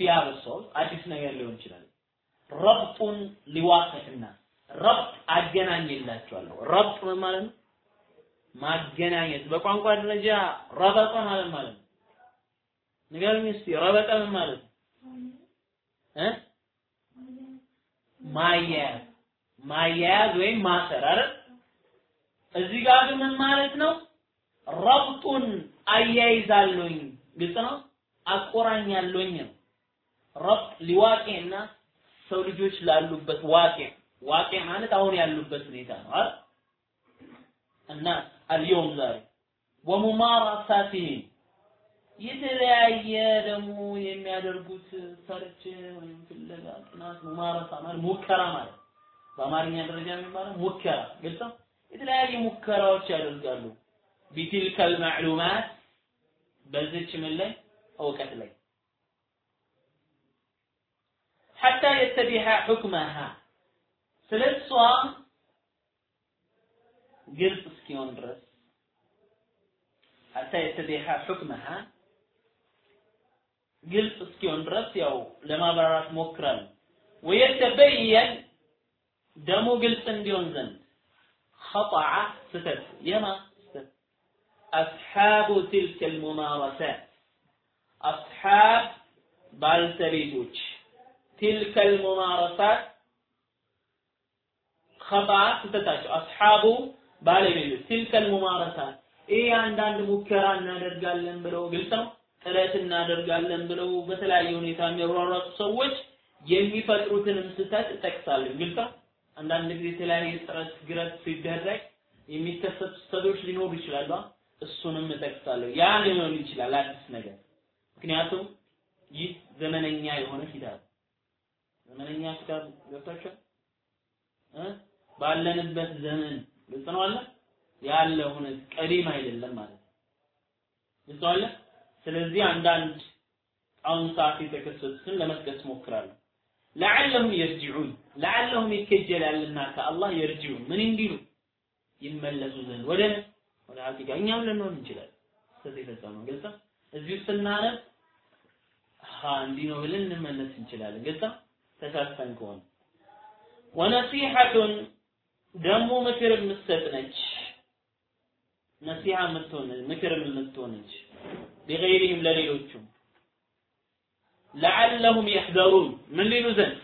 B: ፊሃ በሷ ውስጥ አዲስ ነገር ሊሆን ይችላል። ረብጡን ሊዋቀትና ረብጥ አገናኝላቸዋለሁ ረብጥ ማለት ነው? ማገናኘት። በቋንቋ ደረጃ ረበጠ ማለት ማለት ነው ንገሩኝ እስቲ ረበጠ ምን ማለት ነው እ? ማያያዝ ማያያዝ ወይም ማሰር አይደል? እዚህ ጋር ግን ምን ማለት ነው? ረብጡን አያይዛለሁኝ ግልጽ ነው? አቆራኛለሁኝ ነው። ربط لواقع الناس ሰው ልጆች ላሉበት واقع واقع ማለት አሁን ያሉበት ሁኔታ ነው አይደል? እና اليوم ዛሬ وممارساتهم የተለያየ ደግሞ የሚያደርጉት search ወይም ፍለጋ ጥናት ممارسة ማለት ሙከራ ማለት በአማርኛ ደረጃ የሚባለው ሙከራ ግልጽ ነው? የተለያየ ሙከራዎች ያደርጋሉ። ቢትልከል ማዕሉማት በዚች ምን ላይ? እውቀት ላይ። ሐታ የተቢሐ ሑክመሃ ስለ እሷ ግልጽ እስኪሆን ድረስ ሐታ የተቢሐ ሑክመሃ ግልጽ እስኪሆን ድረስ ያው ለማብራራት ሞክረን። ወየተበየን ደግሞ ግልጽ እንዲሆን ዘንድ ኸጣዓ ስተት የማ ስተት አስሓቡ ትልከ ልሙማረሳት አስሓብ ባልተቤቶች። ትልከ ልሙማረሳት ኸጣዓ ስተታቸው አስሓቡ ባለቤቶች። ትልከ ልሙማረሳት ይህ አንዳንድ ሙከራ እናደርጋለን ብለው ግልጽ ነው? ጥረት እናደርጋለን ብለው በተለያየ ሁኔታ የሚሯሯጡ ሰዎች የሚፈጥሩትንም ስህተት እጠቅሳለሁ። ግልጽ አንዳንድ ጊዜ የተለያየ ጥረት ግረት ሲደረግ የሚከሰቱ ስህተቶች ሊኖሩ ይችላሉ። እሱንም እጠቅሳለሁ። ያ ሊሆን ይችላል አዲስ ነገር። ምክንያቱም ይህ ዘመነኛ የሆነ ኪታብ ዘመነኛ ኪታብ ገብታችኋል እ ባለንበት ዘመን ግልጽ ያለ እውነት ቀዲም አይደለም ማለት ነው። ግልጽ ስለዚህ አንዳንድ አሁን ሰዓት የተከሰቱትን ለመጥቀስ ሞክራለሁ። ለዓለሁም የርጅዑን ለዓለሁም ይከጀላልና ከአላህ የርጅዑን ምን እንዲሉ ይመለሱ ዘንድ ወደ ወደ ሐቂቃ እኛም ልንሆን እንችላለን። ስለዚህ የፈጸመው ግልጽ እዚሁ ስናነብ ሀ እንዲህ ነው ብለን እንመለስ እንችላለን። ግልጽ ተሳስተን ከሆነ ወነሲሐቱን ደግሞ ምክር የምትሰጥ ነች። ነሲሐ የምትሆን ምክር የምትሆን ነች። ሊገይሪህም ለሌሎቹም። ለዓለሁም የሕዘሩን። ምን ሊሉ ዘንድ?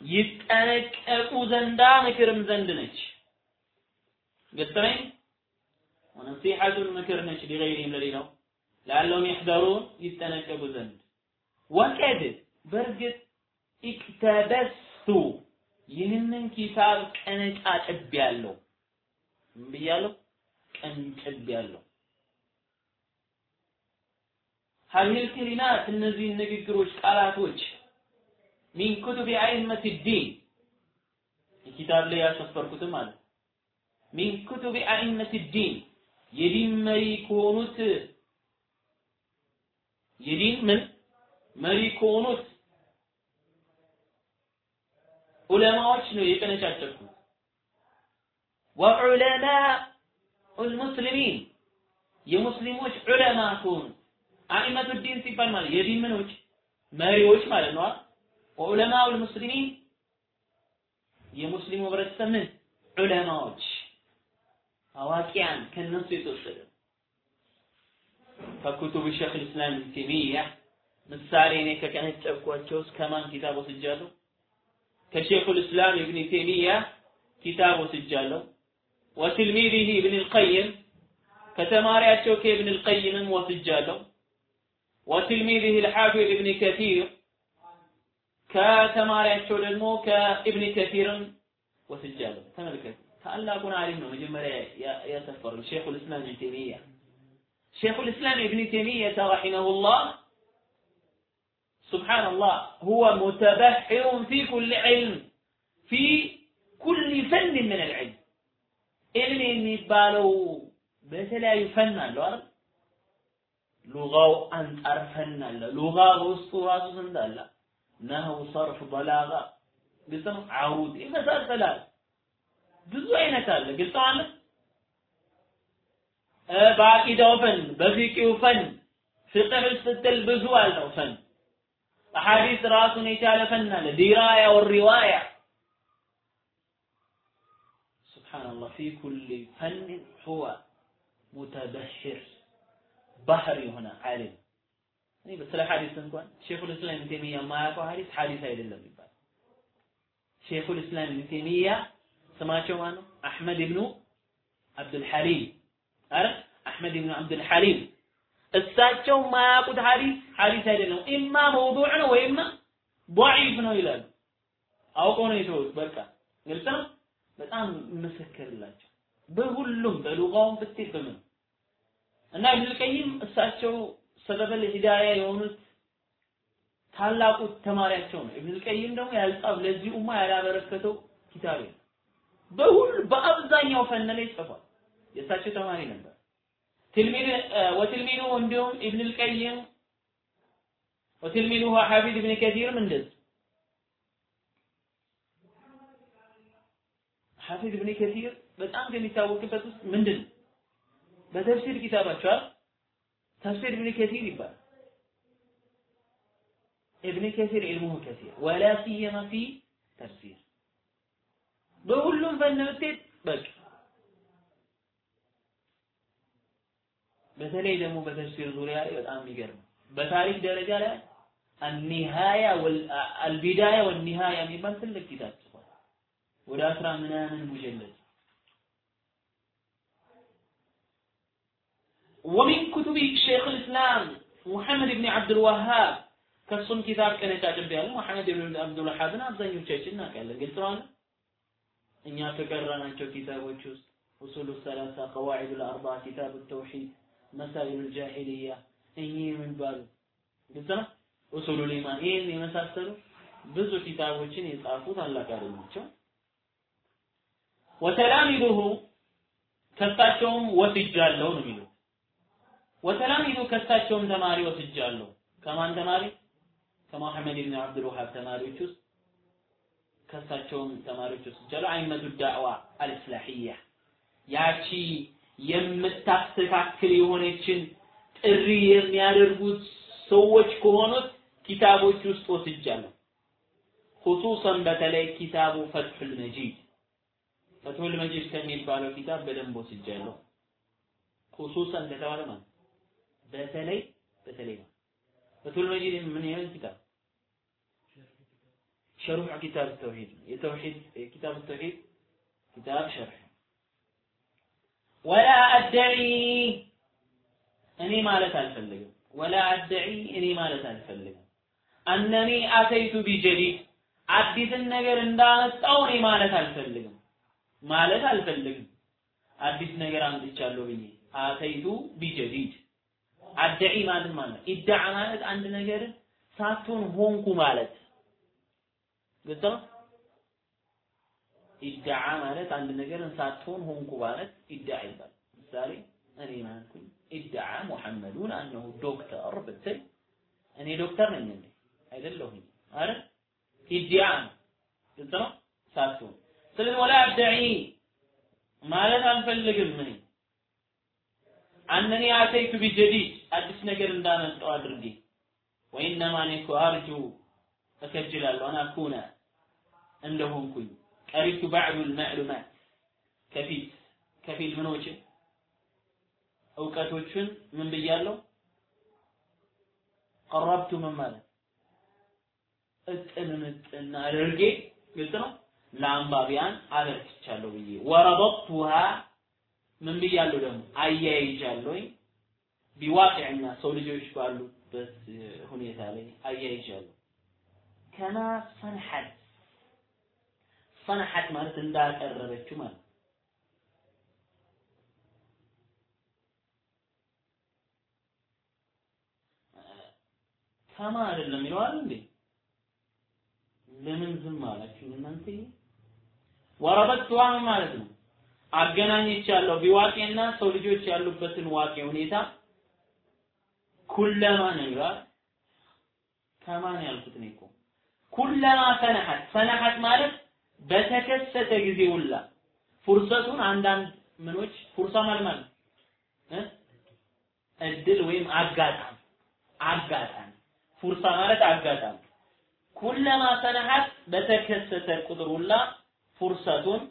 B: ይጠነቀቁ ዘንዳ ምክርም ዘንድ ነች። ግልጽ ነኝ። ወነሲሐቱን ምክር ነች ሊገይሪህም ለሌላው። ለዓለሁም የሕዘሩን ይጠነቀቁ ዘንድ። وقد በእርግጥ اقتبست ይህንን ኪታብ ቀነጫጭብ ያለው ምን ብያለሁ? ቅንጭብ ያለው هذه الكلمات እነዚህ ንግግሮች ቃላቶች من كتب أئمة الدين ኪታብ ላይ ያሰፈርኩት ማለት من كتب أئمة الدين የዲን መሪ ከሆኑት የዲን ምን? መሪ ከሆኑት ዑለማዎች ነው የቀነጫጨርኩት ወዑለማ المسلمين የሙስሊሞች ዑለማ ከሆኑ አኢመቱ ዲን ሲባል ማለት የዲን ምኖች መሪዎች ማለት ነው። ዑለማው ሙስሊሚን የሙስሊሙ ህብረተሰብ ምን ዑለማዎች አዋቂያን ከነሱ የተወሰደ ከኩቱብ ሸይኽ ልእስላም ኢብን ተይሚያ ምሳሌ እኔ ከቀነጨብኳቸው ውስጥ ከማን ኪታብ ወስጃለሁ? ከሼኹል እስላም ኢብን ተይሚያ ኪታብ ወስጃለሁ። ወትልሚዲህ ኢብን አልቀይም ከተማሪያቸው ከኢብን አልቀይምም ወስጃለሁ ወትልሚዲህ አልሓፊዝ ኢብን ከቲር ከተማሪያቸው ደግሞ ከኢብን ከቲርም ወስጃለሁ ተመልከቱ ታላቁን አሊም ነው መጀመሪያ ያሰፈሩ ሼኹል እስላም ኢብን ተይሚያ ሼኹል እስላም ኢብን ተይሚያ ረሒመሁላህ سبحان الله هو متبحر في كل علم في كل فن من العلم ኢልም የሚባለው በተለያዩ ፈን አለው አይደል? ሉጋው አንጻር ፈን አለ። ሉጋ በውስጡ ራሱ ስንት አለ? ነህው፣ ሰርፍ፣ በላጋ፣ ግልጽ ነው። አውድ ይመሳሰላል። ብዙ አይነት አለ። ግልጽ አለ። በአቂዳው ፈን፣ በፊቂው ፈን፣ ፍቅህ ስትል ብዙ አለው ፈን። ሐዲስ ራሱን የቻለ ፈን አለ። ዲራያ ወሪዋያ سبحان الله في كل فن هو متبحر ባህር የሆነ ዓሊም እኔ ስለ ሐዲስ እንኳን ሼኹል እስላም ኢብኑ ተይሚያ የማያውቀው ሐዲስ ሐዲስ አይደለም ይባላል። ሼኹል እስላም ኢብኑ ተይሚያ ስማቸው ማን ነው? አሕመድ ኢብኑ አብዱል ሐሊም አረ አሕመድ ኢብኑ አብዱል ሐሊም እሳቸው የማያውቁት ሐዲስ ሐዲስ አይደለም፣ ኢማ መውዱዕ ነው ወይማ ضعيف ነው ይላሉ። አውቀው ነው የተውት። በቃ ግልጽ ነው። በጣም መሰከርላቸው በሁሉም በሉጋውም ብትል በምን እና ኢብኑል ቀይም እሳቸው ሰበበል ሂዳያ የሆኑት ታላቁ ተማሪያቸው ነው። ኢብኑል ቀይም ደግሞ ያልጻፍ ለዚህ ኡማ ያላበረከተው ኪታብ የለም። በሁሉ በአብዛኛው ፈን ላይ ጽፏል። የእሳቸው ተማሪ ነበር። ትልሚድ ወትልሚዱ እንዲሁም ኢብኑል ቀይም ወትልሚዱ ሐፊዝ ኢብኑ ከቲርም እንደዚህ ሐፊዝ ኢብኑ ከቲር በጣም ከሚታወቅበት ውስጥ ምንድን? በተፍሲር ኪታባቸው ተፍሲር ኢብኑ ከሲር ይባላል። ኢብኑ ከሲር ኢልሙሁ ከሲር ወላ ሲየማ ፊ ተፍሲር። በሁሉም ፈን ብትሄድ በቃ። በተለይ ደግሞ በተፍሲር ዙሪያ ላይ በጣም የሚገርም በታሪክ ደረጃ ላይ አልኒሃያ አልቢዳያ ወልኒሃያ የሚባል ትልቅ ኪታብ ወደ አስራ ምናምን ሙጀለድ ወሚን ኩቱቢ ሼክ ልእስላም ሙሐመድ ብን አብዱልዋሃብ ከሱም ኪታብ ቀነጫጭብ ያለ ሙሐመድ ብን አብዱልዋሃብን አብዛኞቻችን እናውቃለን። ግልጽ ነው አለ እኛ ከቀራናቸው ኪታቦች ውስጥ ኡሱሉ ሰላሳ፣ ቀዋዒዱ ልአርባ፣ ኪታቡ ተውሒድ፣ መሳኢሉ ልጃሂልያ እኚህ የሚባሉ ግልጽ ነው ኡሱሉ ልኢማን ይህን የመሳሰሉ ብዙ ኪታቦችን የጻፉ ታላቅ ናቸው። ወተላሚዱሁ ከሳቸውም ወስጃለሁ ነው የሚሉት ወተላሚዱ ከሳቸውም ተማሪ ወስጃለሁ። ከማን ተማሪ? ከመሐመድ ብን አብዱል ወሃብ ተማሪዎች ውስጥ ከሳቸውም ተማሪዎች ወስጃለሁ። አይመቱ ዳዕዋ አልእስላህያ ያቺ የምታስተካክል የሆነችን ጥሪ የሚያደርጉት ሰዎች ከሆኑት ኪታቦች ውስጥ ወስጃለሁ። ሁሱሰን በተለይ ኪታቡ ፈትሑል መጂድ ፈትሑል መጂድ ከሚባለው ኪታብ በደንብ ወስጃለሁ። ሁሱሰን ከተባለ ማለት በተለይ በተለይ ነው። ፈትሁል መጂድ ምን ያህል ኪታብ ሸሩዕ ኪታብ ተውሂድ የተውሂድ ኪታብ ተውሂድ ኪታብ ሸርሕ ወላ አደዒ እኔ ማለት አልፈልግም። ወላ አደዒ እኔ ማለት አልፈልግም። አነኒ አተይቱ ቢጀዲድ አዲስን ነገር እንዳመጣው እኔ ማለት አልፈልግም ማለት አልፈልግም። አዲስ ነገር አምጥቻለሁ ብዬ አተይቱ ቢጀዲድ አደዒ ማለት ማለት ኢዳዓ ማለት አንድ ነገር ሳትሆን ሆንኩ ማለት ግልጽ ነው። ማለት አንድ ነገር ሳትሆን ሆንኩ ማለት ኢዳዓ ይባላል። ምሳሌ እኔ ማንኩኝ ኢዳዓ ሙሐመዱን አነሁ ዶክተር ብትል እኔ ዶክተር ነኝ እንዴ? አይደለሁም። ኢዳዓ ነው። ግልጽ ሳትሆን ስለዚህ ወላ አደዒ ማለት አልፈልግም እኔ። አነኒ አተይቱ ቢጀዲድ አዲስ ነገር እንዳመጣው አድርጌ። ወኢነማ እኔ አርጁ እከጅላለሁ አና ኩነ እንደሆንኩኝ። ቀሪቱ ባዕዱ ልማዕሉማት ከፊት ከፊል ምኖችን እውቀቶችን ምን ብያለሁ? ቀረብቱ ምን ማለት? እጥን ምጥን አድርጌ ግልጽ ነው ለአንባቢያን አበርክቻለሁ ብዬ ወረበጥቱሃ ምን ብያለሁ ደግሞ? አያይዣለሁኝ። ቢዋቂዕና ሰው ልጆች ባሉበት ሁኔታ ላይ አያይዣለሁ። ከማ ሰንሐት ሰንሐት ማለት እንዳቀረበችው ማለት ከማ አይደለም ይለዋል እንዴ? ለምን ዝም አላችሁ እናንተ ወረበትዋ ማለት ነው። አገናኝቻለሁ ቢዋቄና ሰው ልጆች ያሉበትን ዋቄ ሁኔታ ኩለማ ይላል። ከማን ያልኩት ነው እኮ። ኩለማ ሰነሐት። ሰነሐት ማለት በተከሰተ ጊዜ ሁላ ፉርሰቱን አንዳንድ ምኖች ፉርሳ ማለት ማለት እድል ወይም አጋጣሚ። አጋጣሚ። ፉርሳ ማለት አጋጣሚ። ኩለማ ሰነሐት በተከሰተ ቁጥር ሁላ ፉርሰቱን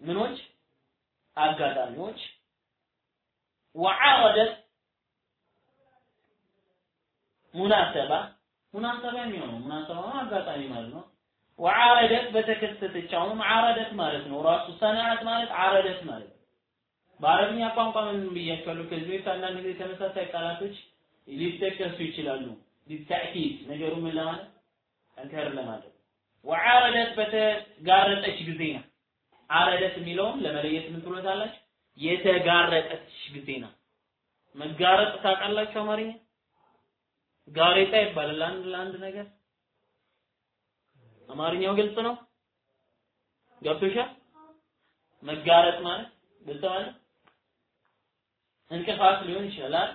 B: ምኖች አጋጣሚዎች ወዓረደት ሙናሰባ ሙናሰባ የሚሆነው ሙናሰባ አጋጣሚ ማለት ነው። ወዓረደት በተከሰተች አሁንም ዓረደት ማለት ነው። ራሱ ሰነዓት ማለት ዓረደት ማለት ነው። በአረብኛ ቋንቋ ምን ብያቸዋለሁ? ከዚህ በፊት አንዳንድ ጊዜ ተመሳሳይ ቃላቶች ሊጠቀሱ ይችላሉ። ሊተእኪድ ነገሩ ምን ለማለት ጠንከር ለማለት ወዓረደት በተጋረጠች ጊዜ ነው። አረደት የሚለውን ለመለየት ምን ትሎታላችሁ? የተጋረጠች ጊዜ ነው። መጋረጥ ታውቃላችሁ አማርኛ? ጋሬጣ ይባላል አንድ ለአንድ ነገር አማርኛው ግልጽ ነው ገብቶሻል መጋረጥ ማለት ግልጽ ማለት እንቅፋት ሊሆን ይችላል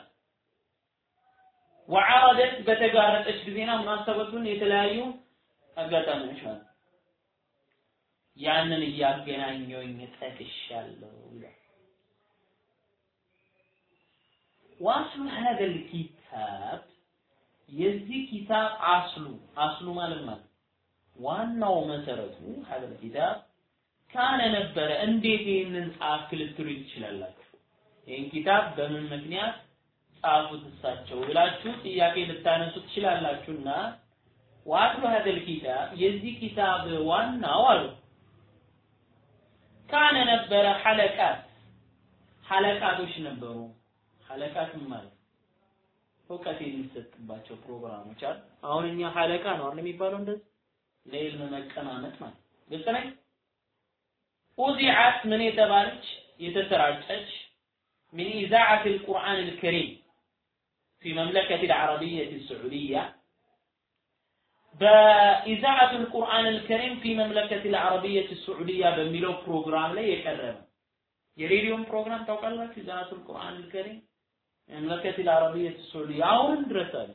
B: ወዓረደት በተጋረጠች ጊዜና ሙናሰበቱን የተለያዩ አጋጣሚዎች ማለት ያንን እያገናኘውኝ ጠቅሻለሁ ይላል። ዋስሉ ሀዘል ኪታብ የዚህ ኪታብ አስሉ አስሉ ማለት ማለት ዋናው መሰረቱ ሀዘል ኪታብ ካነ ነበረ። እንዴት ይህንን ጻፍክ ልትሉ ትችላላችሁ። ይህን ኪታብ በምን ምክንያት ጻፉት እሳቸው ብላችሁ ጥያቄ ልታነሱ ትችላላችሁና ዋአክሉ ሀዘል ኪታብ የዚህ ኪታብ ዋናው አሉ ካነ ነበረ ሐለቃት ሐለቃቶች ነበሩ። ሐለቃትም ማለት እውቀት የሚሰጥባቸው ፕሮግራሞች አሉ። አሁን እኛ ሐለቃ ነው አይደል የሚባለው እንደዚህ ለዕልም መቀማመጥ ማለት ግልጽ ነኝ። ኡዚዓት ምን የተባለች የተሰራጨች ሚን ኢዛዓት አልቁርአን አልከሪም ፊ መምለከት አልዓረቢየት አልሰዑዲያ በኢዛዓቱል ቁርአን አልከሪም ፊ መምለከት ልዓረቢየት ሱዑድያ በሚለው ፕሮግራም ላይ የቀረበ የሬዲዮን ፕሮግራም ታውቃላችሁ? ኢዛዓቱል ቁርአን አልከሪም المملكة العربية السعودية አሁንም ድረስ አለ።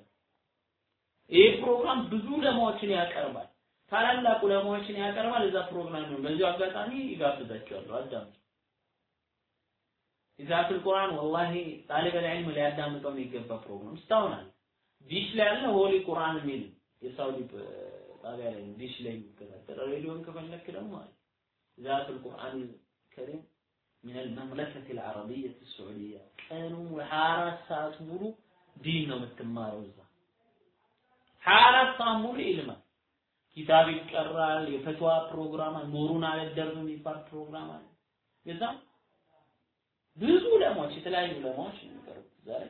B: ይህ ፕሮግራም ብዙ ዑለማዎችን ያቀርባል። ታላላቅ ዑለማዎችን ያቀርባል። እዛ ፕሮግራም ነው። በዚሁ አጋጣሚ ይጋብዛቸዋለሁ። አዳምጡ። إذاعة القرآن والله طالب العلم ሊያዳምጠው የሚገባ ፕሮግራም እስካሁን አለ። ዲሽ ላይ ያለ Holy Quran የሚል ነው የሳውዲ ጣቢያ ላይ ዲሽ ላይ የሚከታተል ሬዲዮን ከፈለክ ደግሞ አለ ኢዛቱል ቁርአን ከሪም من المملكة العربية السعودية كانوا حارة ساعات ሙሉ ዲን ነው የምትማረው እዛ ሀያ አራት ሰዓት ሙሉ ኢልማ ኪታብ ይቀራል። የፈትዋ ፕሮግራም ኑሩን አለ ደርብ የሚባል ፕሮግራም አለ። የዛ ብዙ ዑለማዎች የተለያዩ ዑለማዎች ነው የሚቀርቡት ዛሬ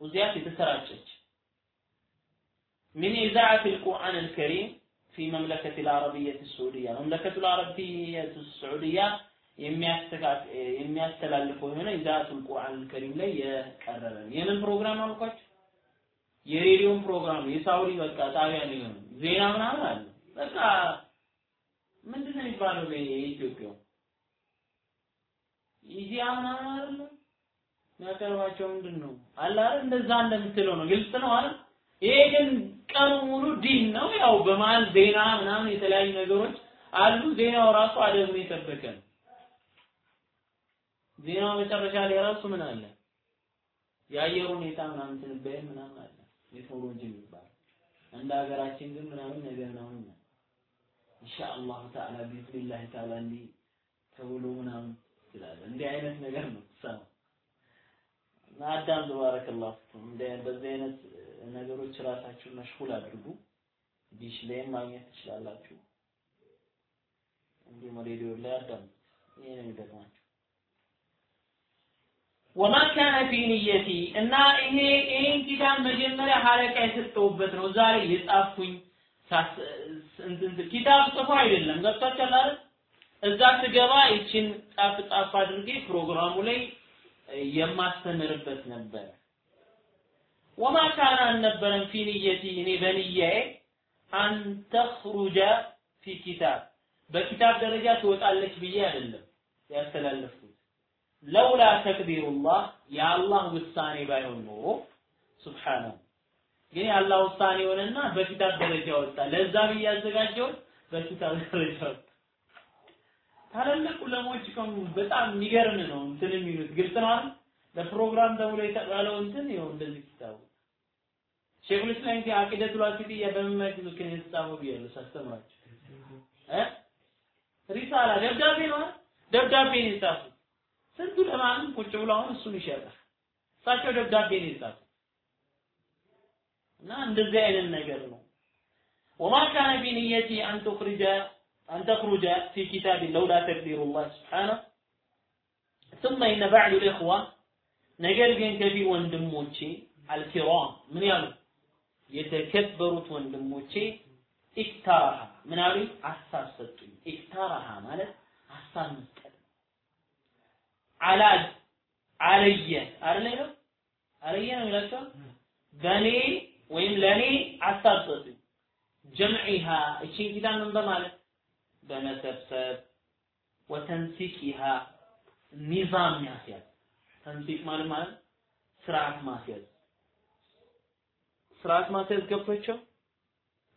B: ኡዚያት የተሰራጨች من إذاعة القرآن الكريم في مملكة العربية السعودية مملكة العربية السعودية የሚያስተላልፈው የሆነ ኢዛቱል ቁርአን ከሪም ላይ የቀረበ የምን ፕሮግራም አልኳችሁ? የሬዲዮን ፕሮግራም የሳውዲ በቃ ጣቢያ ነው የሆነ ዜና ምናምን አለ። በቃ ምንድን ነው የሚባለው የኢትዮጵያው ኢዚያ ምናምን አይደለ የሚያቀርባቸው ምንድን ነው አለ አይደል? እንደዛ እንደምትለው ነው። ግልጽ ነው አይደል? ይሄ ግን ቀኑ ሙሉ ዲን ነው። ያው በመሀል ዜና ምናምን የተለያዩ ነገሮች አሉ። ዜናው ራሱ አደብን የጠበቀ ነው። ዜናው መጨረሻ ላይ ራሱ ምን አለ? የአየር ሁኔታ ምናምን ትንበያ ምናምን አለ። ሜትሮሎጂ የሚባል እንደ ሀገራችን ግን ምናምን ነገር ነው። ኢንሻአላህ ተዓላ ቢዝኒላህ ተዓላ እንዲህ ተብሎ ምናምን ይላል። እንዲህ አይነት ነገር ነው ሰው አዳም ተባረከላሁ እንደ በዚህ አይነት ነገሮች ራሳችሁን መሽሁል አድርጉ። ዲሽ ላይም ማግኘት ትችላላችሁ። እንዲሁም ሬዲዮ ላይ አዳም ይሄ ነው የሚጠቅማቸው። ወማ ካነ ፊ ንየቲ እና ይሄ ይሄን ኪታብ መጀመሪያ ሀለቃ የሰጠሁበት ነው። ዛሬ የጻፍኩኝ እንትን ኪታብ ጽፎ አይደለም ገብቷችኋል አይደል? እዛ ስገባ ይችን ጻፍ ጻፍ አድርጌ ፕሮግራሙ ላይ የማስተምርበት ነበር። ወማ ካነ አልነበረም ፊ ንየቲ እኔ በንያዬ አን ተኽሩጀ ፊ ኪታብ በኪታብ ደረጃ ትወጣለች ብዬ አይደለም ያስተላለፍኩት። ለውላ ተክቢሩላህ የአላህ ውሳኔ ባይሆን ኖሮ ሱብሓነሁ ግን የአላህ ውሳኔ ሆነና በኪታብ ደረጃ ወጣ። ለዛ ብዬ ያዘጋጀሁት በኪታብ ደረጃ ወጣ። ታላላቅ ዑለሞች ከሙ በጣም የሚገርም ነው እንትን የሚሉት ግልጽ ነው? ለፕሮግራም ተብሎ የተባለው እንትን ይኸው እንደዚህ ኪታቡ ሼኹል ኢስላም ፊ አቂደቱል ዋሲጥያ ነው ግን የተጻፈው ብያለሁ ሳስተምራችሁ እ ሪሳላ ደብዳቤ ነው? ደብዳቤ ነው የጻፉት። ስንቱ ለማንም ቁጭ ብሎ አሁን እሱን ይሸጣል። እሳቸው ደብዳቤ ነው የጻፉት እና እንደዚህ አይነት ነገር ነው። ወማ ካነ ቢንየቲ አን ቱኽሪጀ أن تخرج في كتاب لولا تقدير الله سبحانه ثم إن بعض الإخوة ነገር ግን ከፊል ወንድሞቼ አልኪራም ምን ያሉ የተከበሩት ወንድሞቼ ኢክታራሃ ምን አሉ ሀሳብ ሰጡኝ ኢክታራሃ ማለት ሀሳብ መስጠት አላ አለየ አይደለ ነው አለየ ነው ይላቸዋል በእኔ ወይም ለእኔ ሀሳብ ሰጡኝ ጀምዒሃ እቺን ኪታብ ምን በማለት በመሰብሰብ ወተንሲቂሃ ኒዛም ማስያዝ። ተንሲቅ ማለት ማለት ስርዓት ማስያዝ። ስርዓት ማስያዝ ገብቷቸው?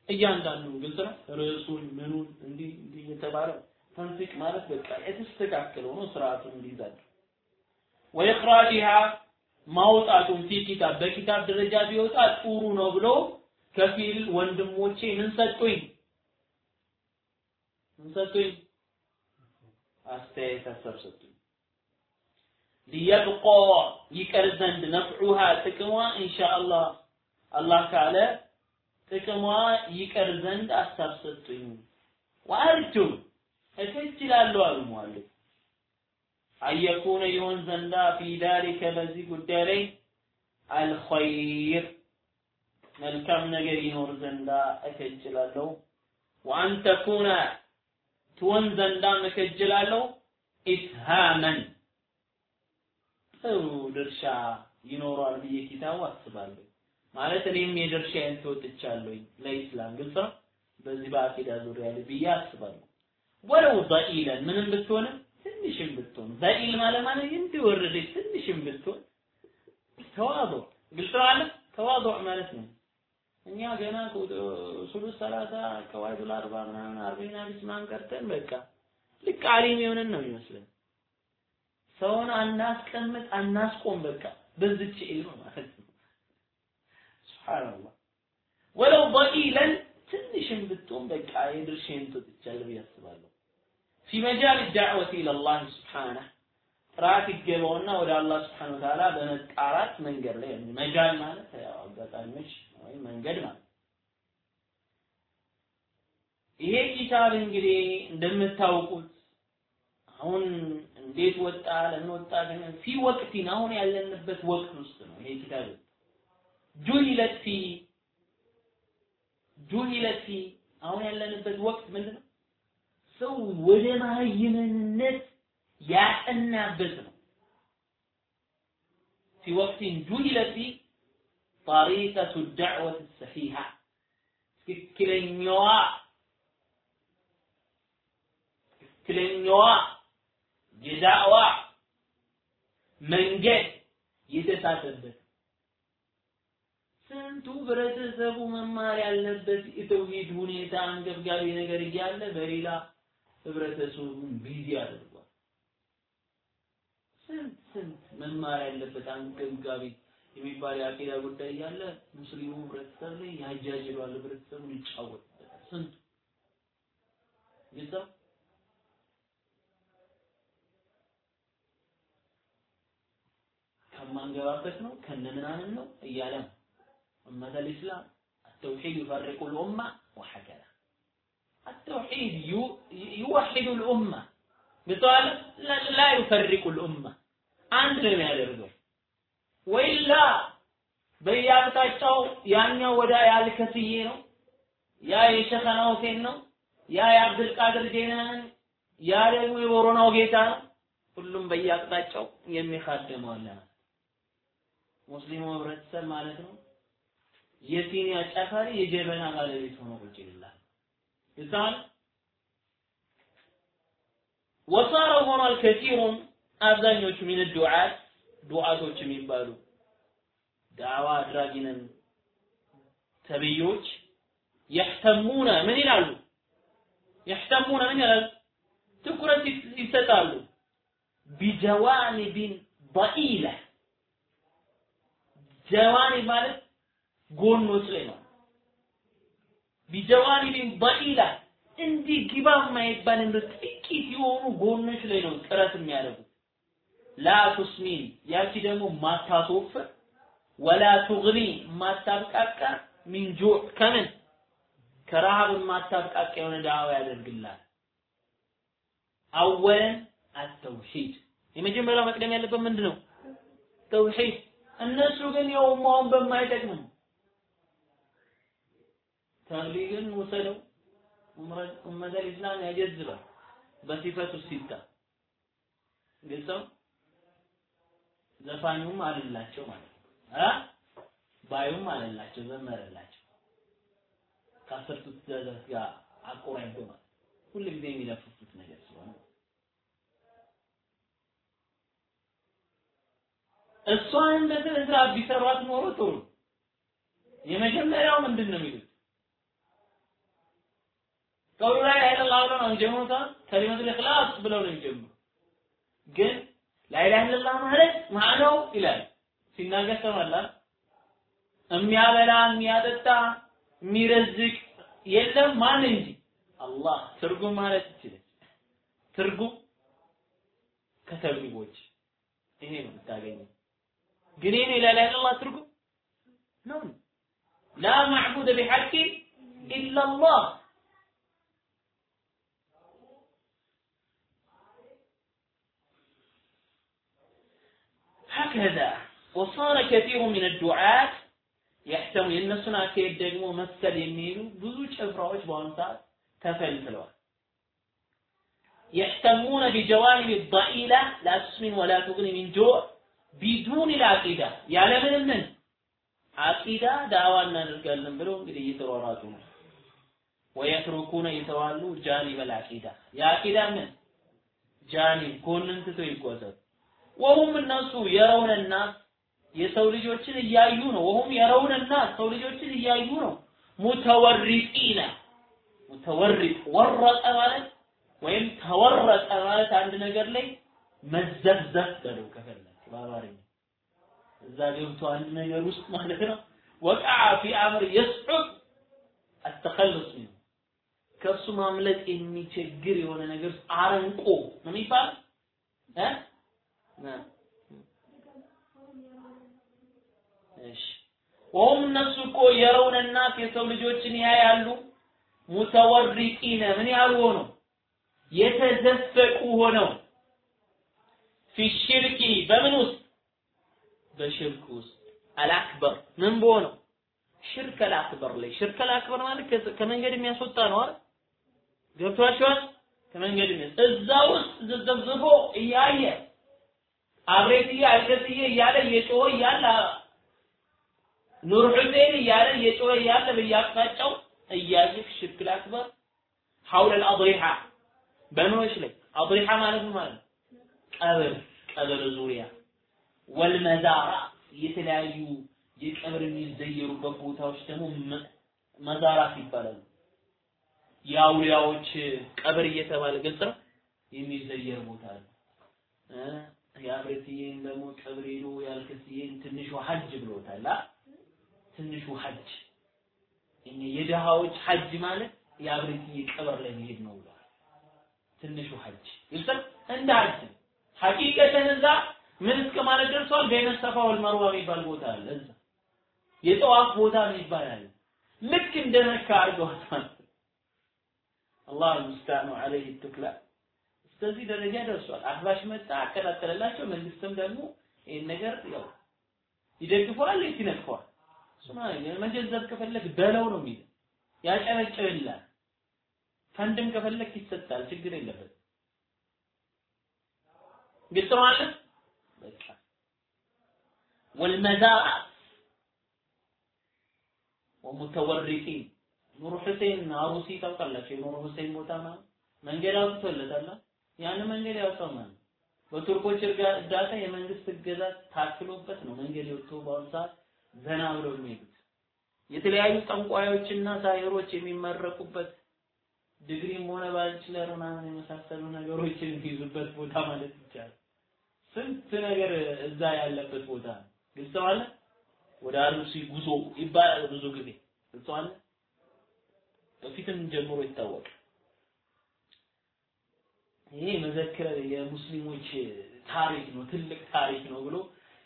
B: እያንዳንዱ ግልጽ ነው። ርዕሱን ምኑን እንዲህ እንዲህ እየተባለ ተንሲቅ ማለት በቃ የተስተካከለ ሆኖ ስርዓቱን እንዲይዛል። ወኢኽራጂሃ ማውጣቱን ፊ ኪታብ። በኪታብ ደረጃ ቢወጣ ጥሩ ነው ብሎ ከፊል ወንድሞቼ ምን ሰጡኝ ምን ሰጡኝ? አስተያየት ሀሳብ ሰጡኝ። ሊየብቆ ይቀር ዘንድ ነፍዑሃ ጥቅሟ ኢንሻአላህ አላህ ካለ ጥቅሟ ይቀር ዘንድ ሀሳብ ሰጡኝ። ወአርጁ እከጅላለሁ አሉ ሙአሊፍ አየኩነ ይሆን ዘንዳ ፊ ዳሊከ በዚህ ጉዳይ ላይ አልኸይር መልካም ነገር ይኖር ዘንዳ እከጅላለሁ ወአን ተኩነ ትወን ዘንዳ መከጅላለሁ ኢስሃመን ጥሩ ድርሻ ይኖረዋል ብዬ ኪታቡ አስባለሁ። ማለት እኔም የድርሻዬን ተወጥቻለሁ ለኢስላም ግልጽ ነው። በዚህ በአቂዳ ዙሪያ ብዬ አስባለሁ። ወለው ዘኢለን ምንም ብትሆንም ትንሽም ብትሆን ዘኢል ማለት ማለት እንዲወረደች ትንሽም ብትሆን ተዋዶ ግልጽ ነው አለ ተዋዶ ማለት ነው። እኛ ገና ሱሉስ ሰላሳ ከዋይዱል አርባ ምናምን አርበኛ ቢስ ምናምን ቀርተን በቃ ልክ አሊም የሆነን ነው የሚመስለን። ሰውን አናስቀምጥ አናስቆም በቃ በዚች ኢልም ማለት ነው። ሱብሃንአላህ ወለው ضئيلا ትንሽም ብትሆን በቃ የድርሼን ትጥቻለሁ ብዬ አስባለሁ። ፊ መጃል ዳዕወት ኢለላህ ሱብሓነህ ጥራት ይገባውና ወደ አላህ ስብሐነሁ ወተዓላ በመጣራት መንገድ ላይ መጃል ማለት ያው አጋጣሚዎች ወይም መንገድ ማለት ይሄ ኪታብ እንግዲህ እንደምታውቁት አሁን እንዴት ወጣ ለምን ግን ፊ ወቅቲን አሁን ያለንበት ወቅት ውስጥ ነው ይሄ ኪታብ ጁሂለት ፊ ጁሂለት ፊ አሁን ያለንበት ወቅት ምንድን ነው? ሰው ወደ መሀይምነት ያጠናበት ነው። في وقت جهلت فيه طريقة الدعوة الصحيحة ትክክለኛዋ ትክክለኛዋ የዳዕዋ መንገድ የተሳተበት ስንቱ ህብረተሰቡ መማር ያለበት የተውሂድ ሁኔታ አንገብጋቢ ነገር እያለ በሌላ ህብረተሰቡን busy አድርጓል። ስንት ስንት መማር ያለበት አንገብጋቢ የሚባል የአቂዳ ጉዳይ እያለ ሙስሊሙ ህብረተሰብ ላይ ያጃጅሏል፣ ህብረተሰቡን ይጫወትበታል። ስንቱ ይዛ ከማንገባበት ነው ከነ ምናምን ነው እያለ ነው። أمة الإسلام التوحيد يفرق الأمة وحكذا التوحيد يوحد الأمة بطال لا, لا يفرق الأمة አንድ ነው የሚያደርገው ወይላ በየአቅጣጫው ያኛው ወደ ያልከስዬ ነው። ያ የሸኸና ሁሴን ነው። ያ የአብዱልቃድር ጄናን ያ ደግሞ የቦሮናው ጌታ ነው። ሁሉም በየአቅጣጫው የሚካደመው አለ። ሙስሊሙ ህብረተሰብ ማለት ነው። የሲኒ አጫፋሪ የጀበና ባለቤት ሆኖ ቁጭ ይላል። ይዛል። ወሳረ ሆኗል ከሲሩም አብዛኞቹ ሚን ዱዓት ዱዓቶች የሚባሉ ዳዋ አድራጊ ነን ተብዮች የሕተሙነ ምን ይላሉ የሕተሙነ ምን ይላሉ ትኩረት ይሰጣሉ ቢጀዋኒቢን ضئيلة ጀዋኒብ ማለት ጎኖች ላይ ነው ቢጀዋኒቢን ضئيلة እንዲህ ግባ የማይባል እንደ ጥቂት የሆኑ ጎኖች ላይ ነው ጥረት የሚያደርጉት لا ያቺ ደግሞ ማታስወፍር ولا تغني ማታብቃቃ من جوع ከምን? ከረሃብ ማታብቃቃ የሆነ ዳዕዋ ያደርግላል። أولا التوحيد። የመጀመሪያው መቅደም ያለበት ምንድን ነው ተውሂድ። እነሱ ግን የኡማውን በማይጠቅም ተብሊግን ውሰደው ኡመተል ኢስላም ያጀዝባል። በሲፈቱ ሲታ ግልጽ ዘፋኙም አልላቸው ማለት ነው። አ? ባዩም አልላቸው ዘመረላቸው ከአስርቱ ትእዛዛት ጋር አቆራኝቶ ማለት ሁሉ ጊዜ የሚለፍፉት ነገር ስለሆነ እሷን እንደ ስርዓት ቢሰሯት ኖሮ ጥሩ የመጀመሪያው ምንድን ነው የሚሉት? ቀውሉ ላይ ኢላሃ ብለው ነው የሚጀምሩት ከሊመቱል ኢኽላስ ብለው ነው የሚጀምሩ ግን ላኢላሃ ኢለላህ ማለት ማዕናው ይላል። ሲናገር ሰማላ የሚያበላ የሚያጠጣ የሚረዝቅ የለም ማን እንጂ አላህ። ትርጉም ማለት ይችላል። ትርጉም ከተብሊጎች ይሄ ነው የምታገኘው። ግን ይሄ ላኢላሃ ኢለላህ ትርጉም ነው። ላ ማዕቡደ ቢሐቂ ኢላላህ هكذا وصار كثير من الدعاة يحتمل የእነሱን አካሄድ ደግሞ መሰል የሚሉ ብዙ ጭፍራዎች በአሁኑ ሰዓት ተፈልፍለዋል يحتمون بجوانب الضئيلة لا تسمن ولا تغني من جوع بدون العقيدة ያለምንም ምን አቂዳ ዳዋ እናደርጋለን ብለው እንግዲህ እየተሯሯጡ ነው ወየትሩኩነ ይተዋሉ ጃኒበ ልአቂዳ የአቂዳ ምን ጃኒብ ጎንን ትተው ይጓዛሉ ወሁም እነሱ የረውንና የሰው ልጆችን እያዩ ነው። ወሁም የረውንና ሰው ልጆችን እያዩ ነው። ሙተወሪጢነ ሙተወሪጥ ወረጠ ማለት ወይም ተወረጠ ማለት አንድ ነገር ላይ መዘፍዘፍ በለው ከፈለክ በአማርኛ። እዛ ገብቶ አንድ ነገር ውስጥ ማለት ነው። ወቃ ፊ አምር የስዑብ አተኸልስ ነው። ከእሱ ማምለጥ የሚቸግር የሆነ ነገር አረንቆ ነው የሚባል እ እሺ። ወሁም እነሱ እኮ የረውነ ናስ የሰው ልጆችን ያያሉ። ሙተወሪቂነ ምን ያሉ ሆነው የተዘፈቁ ሆነው። ፊ ሽርኪ በምን ውስጥ? በሽርክ ውስጥ። አልአክበር ምን በሆነው? ሽርክ አልአክበር ላይ። ሽርክ አልአክበር ማለት ከመንገድ የሚያስወጣ ነው አይደል? ገብቷችኋል? ከመንገድ እዛ ውስጥ ዘዘብዝቦ እያየ አብሬትዬ አልገትዬ እያለ እየጮኸ እያለ ኑር ሁሴን እያለ እየጮኸ እያለ በየአቅጣጫው እያየህ ሽርክ አልአክበር ሐውለ አልአድሪሓ በኖች ላይ አድሪሓ ማለት ማለት ቀብር ቀብር ዙሪያ ወልመዛራ የተለያዩ የቀብር የሚዘየሩበት ቦታዎች ደግሞ መዛራት ይባላሉ። የአውሊያዎች ቀብር እየተባለ ግልጽ ነው የሚዘየር ቦታ አለ። የአብሬትዬን ደግሞ ሄዶ ያልክስዬን ትንሹ ሐጅ ብሎታል። ትንሹ ሐጅ እኔ የድሃዎች ሐጅ ማለት የአብሬትዬ ቀብር ላይ መሄድ ነው ብሏል። ትንሹ ሐጅ ግልጽ እንደ ሐጅ ሐቂቀተን እዛ ምን እስከ ማለት ደርሷል። በይነ ሰፋ ወል መርዋ የሚባል ቦታ አለ። እዛ የጠዋፍ ቦታ የሚባል አለ። ልክ እንደ መካ አድርገዋታል። አላህ ሙስታኑ ዐለይሂ ቱክላ እስከዚህ ደረጃ ደርሷል። አህባሽ መጣ አቀጣጠለላቸው። መንግስትም ደግሞ ይህን ነገር ያው ይደግፈዋል ወይስ ይነቅፈዋል? እሱማ መጀዘብ ከፈለግ በለው ነው የሚለው ያጨበጭብላል። ፈንድም ከፈለግ ይሰጣል፣ ችግር የለበት። ግልጽ ነው አለ በቃ ወልመዛራት ወሙተወሪቂን ኑር ሁሴን አሩሲ ታውቃላችሁ? የኑር ሁሴን ቦታ ነው መንገድ አውጥቶለታል። ያን መንገድ ያወጣው ማለት በቱርኮች እርዳታ የመንግስት እገዛ ታክሎበት ነው መንገድ የወጡ በአሁኑ ሰዓት ዘና ብለው የሚሄዱት። የተለያዩ ጠንቋዮችና ሳይሮች የሚመረቁበት ዲግሪም ሆነ ባችለር ምናምን የመሳሰሉ ነገሮችን የሚይዙበት ቦታ ማለት ይቻላል። ስንት ነገር እዛ ያለበት ቦታ ግልጽ አለ። ወደ አሩሲ ጉዞ ይባላል ብዙ ጊዜ ግልጽ በፊትም ጀምሮ ይታወቃል። ይሄ መዘክረ የሙስሊሞች ታሪክ ነው፣ ትልቅ ታሪክ ነው ብሎ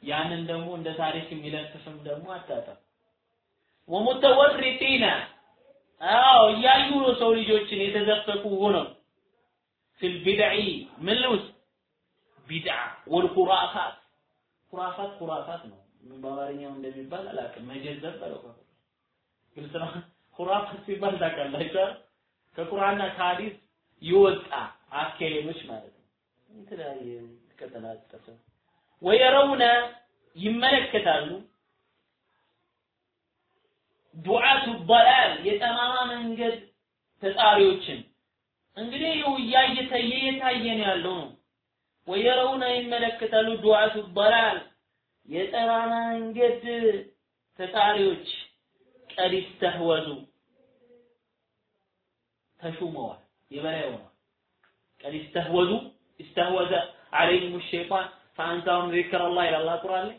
B: ያንን ደግሞ እንደ ታሪክ የሚለጥፍም ደግሞ አታጣም። ወሙተወሪጢነ አዎ እያዩ ሰው ልጆችን የተዘፈቁ ሆነው። ፊል ቢድዒ ምን ቢድዓ ወልኹራፋት ኩራፋት ኩራፋት ነው። በአማርኛው እንደሚባል አላውቅም። መጀዘብ በለው ግልጽ ነው። ኩራፋት ሲባል ታውቃላችሁ ከቁርአንና ከሐዲስ ይወጣ አካሄዶች ማለት ነው። የተለያየ ከተላጠፈ ወየረውነ ይመለከታሉ ዱዓቱ በላል የጠማማ መንገድ ተጣሪዎችን እንግዲህ ይው እያየተየ የታየን ያለው ነው። ويرون ይመለከታሉ دعاة الضلال የጠማማ መንገድ ተጣሪዎች قد استحوذوا ተሹመዋል የበላይ ሆነዋል። قد استحوذوا استحوذ عليهم الشيطان فأنساهم ذكر الله ይላል አላህ ቁርአን ላይ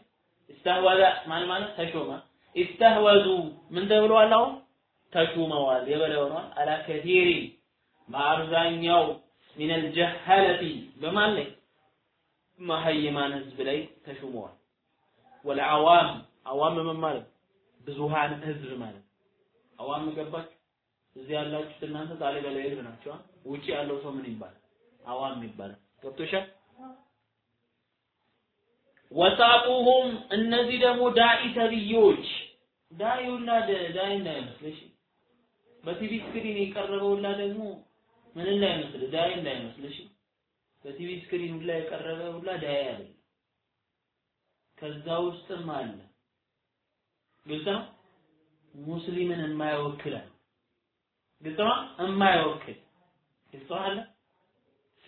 B: استحوذ ማን ማለት ተሾመ. ኢስተህወዙ ምን ተብለዋል አሁን ተሹመዋል የበለ ሆኗል አላ ከቲሪ በአብዛኛው ሚነል ጀሃለቲ በማን ላይ? መሀይማን ህዝብ ላይ ተሹመዋል ወልአዋም አዋም ምን ማለት? ብዙሃን ህዝብ ማለት። አዋም ገባችሁ? እዚህ ያላችሁት እናንተ ጣሊበላ ህዝብ ናቸው ውጪ ያለው ሰው ምን ይባላል? አዋም ይባላል። ገብቶሻል? ወሳቁሁም እነዚህ ደግሞ ዳኢ ተብዮች ዳኢ ሁላ ዳኢ እንዳይመስልሽ። በ TV screen የቀረበውላ ደግሞ ምን እንዳይመስል ዳኢ እንዳይመስልሽ። በ TV screen ሁላ የቀረበ ሁላ ዳኢ አይደለም። ከዛ ውስጥም አለ። ግልጽ ነው? ሙስሊምን የማይወክላል ግልጽ ነው? የማይወክል። ግልጽ አለ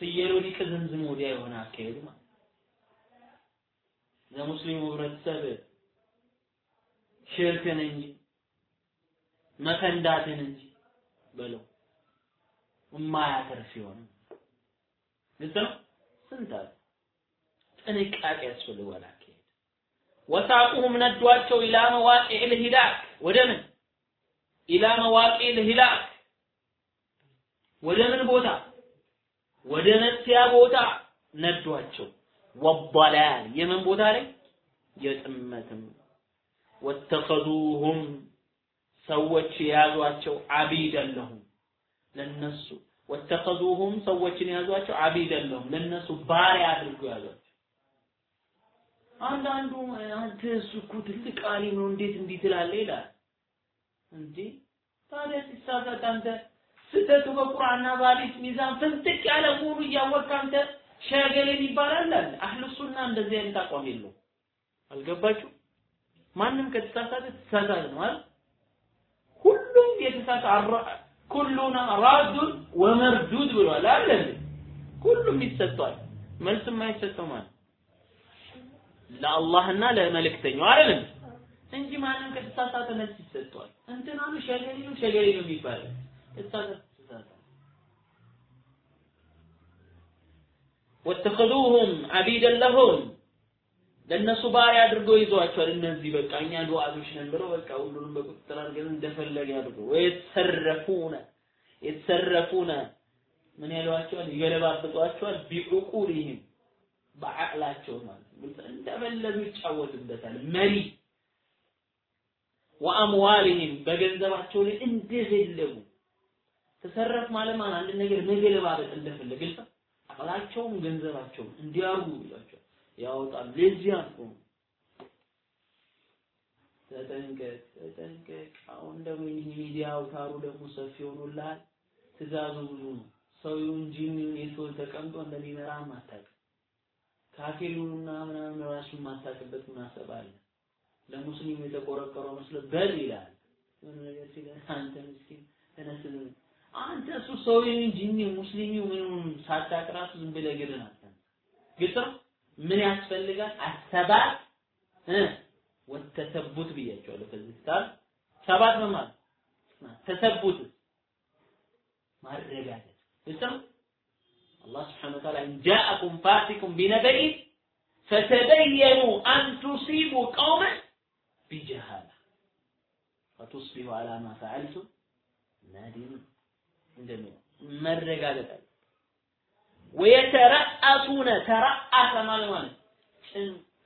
B: ፍየሉን ቅዝምዝም ወዲያ የሆነ አካሄዱ ማለት ለሙስሊሙ ህብረተሰብ ሽርክን እንጂ መከንዳትን እንጂ በለው የማያተርፍ የሆነ ግልጽ ነው? ስንት አለ? ጥንቃቄ ያስፈልገዋል አካሄድ። ወሳቁሁም ነዷቸው ኢላ መዋቂዕ ልሂላክ ወደ ምን? ኢላ መዋቂዕ ልሂላክ ወደ ምን ቦታ ወደ መጥፊያ ቦታ ነዷቸው። ወበላል የምን ቦታ ላይ? የጥመትም። ወተኸዙሁም ሰዎች የያዟቸው አቢደን ለሁም ለነሱ። ወተኸዙሁም ሰዎችን የያዟቸው አቢደን ለሁም ለነሱ ባሪያ አድርገው ያዟቸው። አንዳንዱ አንተ እሱ እኮ ትልቅ አሊም ነው እንዴት እንዲህ ትላለህ ይላል? እንዴ? ታዲያ ሲሳሳት አንተ ስህተቱ በቁርአንና በሐዲስ ሚዛን ፍንጥቅ ያለ መሆኑ እያወቅህ አንተ ሸገሌን ይባላል አለ አህሉ ሱና እንደዚህ አይነት አቋም የለውም። አልገባችሁ? ማንም ከተሳሳተ ተሳሳተ ነው አይደል? ሁሉም የተሳሳተ ኩሉና ራዱን ወመርዱድ ብሏል አይደል ሁሉም ይሰጠዋል። መልስ የማይሰጠው ማለት ለአላህና ለመልእክተኛው አይደለም እንጂ ማንም ከተሳሳተ መልስ ይሰጠዋል። እንትና ነው ሸገሌ ነው ሸገሌ ነው የሚባለው ወተኸዙሁም አቢደን ለሁም ለእነሱ ባሪያ አድርገው ይዘዋቸዋል። እነዚህ በቃ እኛ ዱዓቶች ነን ብለው በቃ ሁሉንም በቁጥጥር አድርገን እንደፈለገ አድርገው ወየተሰረፉነ የተሰረፉነ ምን ያሏቸዋል? ይገለባብጧቸዋል። ቢዑቁሊህም በአቅላቸው ማለት እንደፈለጉ ይጫወቱበታል። መሪ ወአምዋሊህም በገንዘባቸው ላይ እንደፈለጉ ተሰረፍ ማለት ማለት አንድ ነገር መገለባበጥ እንደፈለገ ግልጽ አቅላቸውም ገንዘባቸውም እንዲያርጉ ይላቸዋል ለዚያ እኮ ነው ተጠንቀቅ ተጠንቀቅ። አሁን ደግሞ ይህ ሚዲያ አውታሩ ደግሞ ሰፊ ሆኖልሃል። ትእዛዙ ብዙ ነው። ሰው ይሁን ጂን ተቀምጦ እንደሚመራም አታውቅም። ካፊሩና ምናምን ራሱን ማታውቅበት ምናሰብ ለሙስሊም የተቆረቆረው መስሎ በል ይላል። የሆነ ነገር ሲል አንተ ምስኪን ተነስ አንተ እሱ ሰው ይሁን ጂን ሙስሊም ምንም ሳታውቅ ራሱ ዝም ብለህ አትተን ግልጽ ነው። ምን ያስፈልጋል? አሰባት ወተሰቡት ብያቸዋለሁ። ከዚህ ጋር ሰባት ነው تثبت ማረጋገጥ። ግልጽ አላህ سبحانه وتعالى إن جاءكم فاسق بنبإ فتبينوا أن تصيبوا قوما بجهالة። فتصبحوا على ما فعلتم نادمين እንደሚለው መረጋገጥ አለ። ويترأسون ترأس ማለት ማለት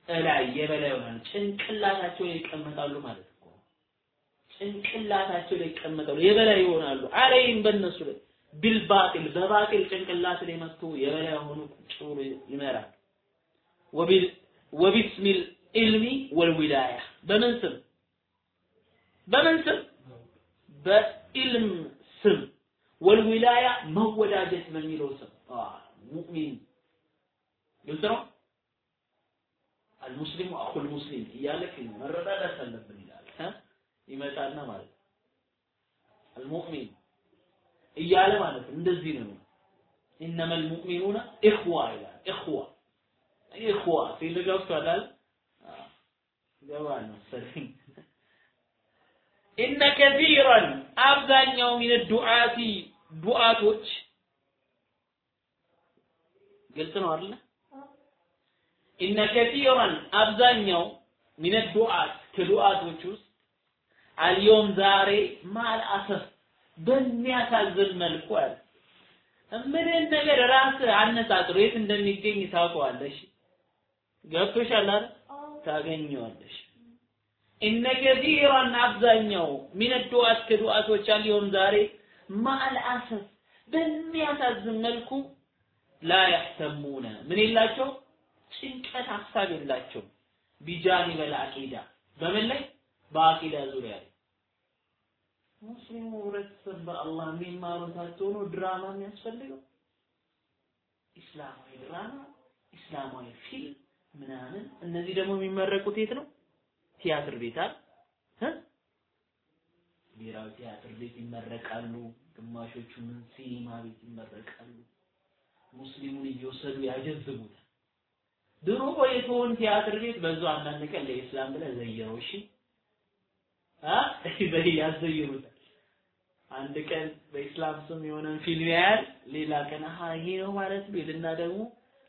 B: ላይ የበላይ ይሆናል። ጭንቅላታቸው ላይ ይቀመጣሉ ማለት እኮ ጭንቅላታቸው ላይ ይቀመጣሉ፣ የበላይ ይሆናሉ። አለይም በእነሱ ላይ ቢልባጢል በባጢል ጭንቅላት ላይ መጥቶ የበላይ ሆኖ ብሎ ይመራል። ወቢል ወቢስሚል ኢልሚ ወልዊላያ በምን ስም በምን ስም በኢልም ስም ወልዊላያ መወዳጀት በሚለው ስም ሙእሚን ግልጽ ነው። አልሙስሊሙ አኹል ሙስሊም እያለክ መረዳዳት አለብን ይላል ይመጣና ማለት አልሙእሚን እያለ ማለት እንደዚህ ነው። ኢነመል ሙእሚኑነ ኢኽዋ ይላል። ኢኽዋ ኢኽዋ ሲል ገብቷል። ገባል መሰለኝ። ኢነ ከሲረን አብዛኛው ሚን ዱዓቲ ዱዓቶች ግልጽ ነው አይደለ? ኢነ ከሲረን አብዛኛው ሚን ዱዓት ከዱዓቶች ውስጥ አልዮም ዛሬ ማል አሰፍ በሚያሳዝን መልኩ አለ ምንን ነገር ራስህ አነጻጽሮ የት እንደሚገኝ ታውቀዋለሽ። ገብቶሻል አይደል? ታገኘዋለሽ። ኢነ ከሲራን አብዛኛው ሚን ዱዓት ከዱዓቶች አልዮም ዛሬ ማል አሰፍ በሚያሳዝን መልኩ ላ ያህተሙነ ምን የላቸው? ጭንቀት ሀሳብ የላቸው ቢጃኒበል አቂዳ በምን ላይ? በአቂዳ ዙሪያ ላይ። ሙስሊሙ ህብረተሰብ በአላህ የሚማሩታቸው ነው ድራማ የሚያስፈልገው? ኢስላማዊ ድራማ ኢስላማዊ ፊልም ምናምን። እነዚህ ደግሞ የሚመረቁት የት ነው ቲያትር ቤት አይደል ብሔራዊ ቲያትር ቤት ይመረቃሉ ግማሾቹ ምን ሲኒማ ቤት ይመረቃሉ ሙስሊሙን እየወሰዱ ያጀዝቡታል ድሮ የተውን ቲያትር ቤት በዛው አንዳንድ ቀን ለኢስላም ብለህ ዘየረው እሺ [LAUGHS] ያዘይሩታል። አንድ ቀን በኢስላም ስም የሆነን ፊልም ያያል፣ ሌላ ቀን አሀ ይሄ ነው ማለት ይልና ደግሞ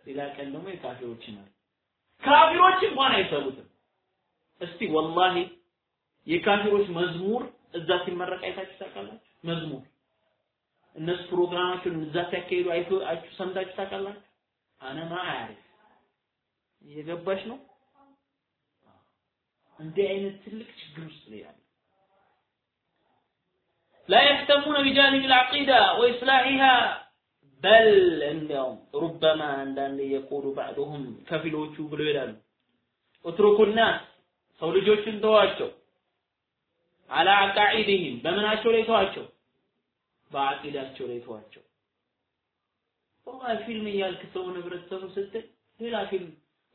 B: ሌላ ቀን ደግሞ የካፊሮች ነው። ካፊሮች እንኳን አይሰሩትም። እስቲ ወላሂ የካፊሮች መዝሙር እዛ ሲመረቅ አይታችሁ ታውቃላችሁ? መዝሙር እነሱ ፕሮግራማቸውን እዛ ሲያካሂዱ አይታችሁ ሰምታችሁ ታውቃላችሁ? አነማ አያሪፍ እየገባሽ ነው። እንዲህ አይነት ትልቅ ችግር ውስጥ ነው ያለው። ላ የህተሙነ ቢጃኒብ ልዓቂዳ ወኢስላሒሃ በል እንዲያውም ሩበማ አንዳንድ የቁሉ ባዕድሁም ከፊሎቹ ብለው ይላሉ ኡትሩኩ ናስ ሰው ልጆችን ተዋቸው። አላ አቃኢድህም በምናቸው ላይ ተዋቸው። በአቂዳቸው ላይ ተዋቸው። ወላሂ ፊልም እያልክ ሰውን ህብረተሰቡ ስትል ሌላ ፊልም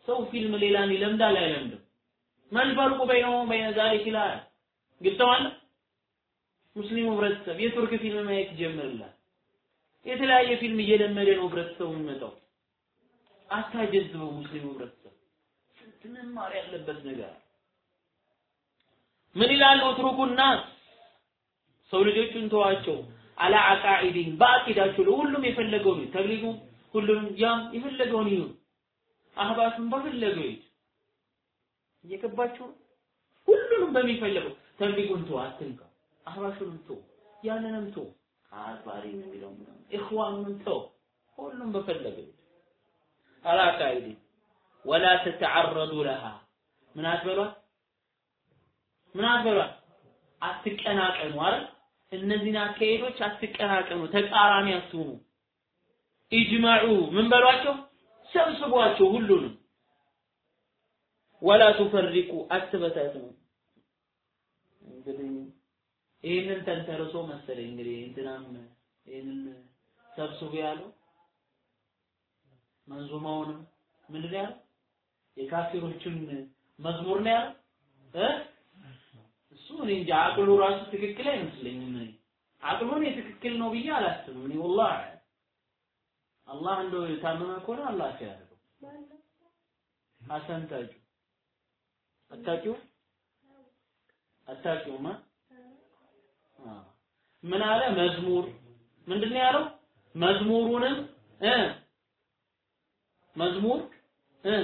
B: ሰው ፊልም ሌላን ይለምዳል አይለምድም? መልፈርቁ በይነሁም በይነ ዛሊክ ይላል። ግልተዋል ሙስሊሙ ህብረተሰብ የቱርክ ፊልም ማየት ጀምርላል የተለያየ ፊልም እየለመደ ነው ህብረተሰቡ የሚመጣው። አታጀዝበው ሙስሊሙ ህብረተሰብ። ስንት መማር ያለበት ነገር። ምን ይላሉ ኡትሩኩና ሰው ልጆቹን ተዋቸው። አላ አቃኢዲን በአቂዳቸው ላይ ሁሉም የፈለገውን ይሁን። ተብሊጉ ሁሉም ያም የፈለገውን ይሁን። አህባሹን በፈለገው ይሁን። እየገባችሁ ሁሉንም በሚፈለገው ተብሊጉን ተው አትንካ። አህባሹንም ተው ያንንም ተው። አጥባሪ የሚለው ኢኽዋኑንም ተው ሁሉም በፈለገው አላ አቃኢዲን ወላ ተተዓረዱ ለሃ። ምን አትበሏት ምን አትበሏት አትቀናቀኑ አይደል እነዚህን አካሄዶች አትቀናቀኑ፣ ተቃራኒ አትሁኑ። ኢጅማዑ ምን በሏቸው? ሰብስቧቸው ሁሉንም ወላ ቱፈሪቁ አትበታትኑ። እንግዲህ ይህንን ተንተርሶ መሰለኝ እንግዲህ እንትናም ይህንን ሰብስቡ ያለው መንዙማውንም ምንድን ያለው የካፊሮችን መዝሙር ነው ያለው እ እኔ እንጃ አቅሉ ራሱ ትክክል አይመስለኝም። እኔ። አቅሉን የትክክል ነው ብዬ አላስብም። እኔ ወላሂ። አላህ እንደው የታመመ ከሆነ አላህ ሲያደርገው ሐሰን ታጁ አታውቂው አታውቂውማ ምን አለ? መዝሙር። ምንድን ያለው? መዝሙሩንም እ? መዝሙር እ?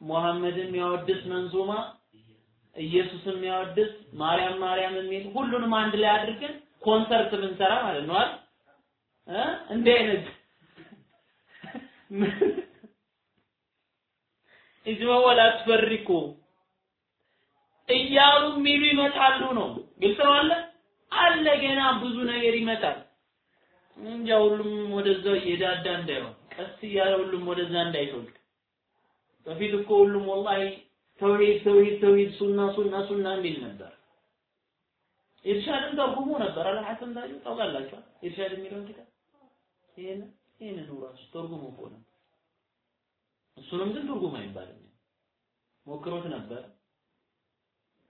B: ሙሐመድን የሚያወድስ መንዙማ ኢየሱስን የሚያወድስ ማርያም ማርያም የሚል ሁሉንም አንድ ላይ አድርገን ኮንሰርት ብንሰራ ማለት ነው አይደል እ እንደ አይነት ኢጅማ ወላ ትፈሪቁ እያሉ የሚሉ ይመጣሉ ነው። ግልጽ ነው አለ አለ ገና ብዙ ነገር ይመጣል። እንጃ ሁሉም ወደዛው እየዳዳ እንዳይሆን ቀስ እያለ ሁሉም ወደዛ እንዳይሾልክ። በፊት እኮ ሁሉም ወላሂ ተውሂድ ተውሂድ ተውሂድ ሱና ሱና ሱና የሚል ነበር። ኢርሻድን ተርጉሞ ነበር አለ ሐሰን ታጁ ታውቃላችሁ? ኢርሻድ የሚለውን ኪታብ ይሄን ይሄንን ራሱ ተርጉሞ እኮ ነው። እሱንም ግን ትርጉም አይባልም። ሞክሮት ነበር።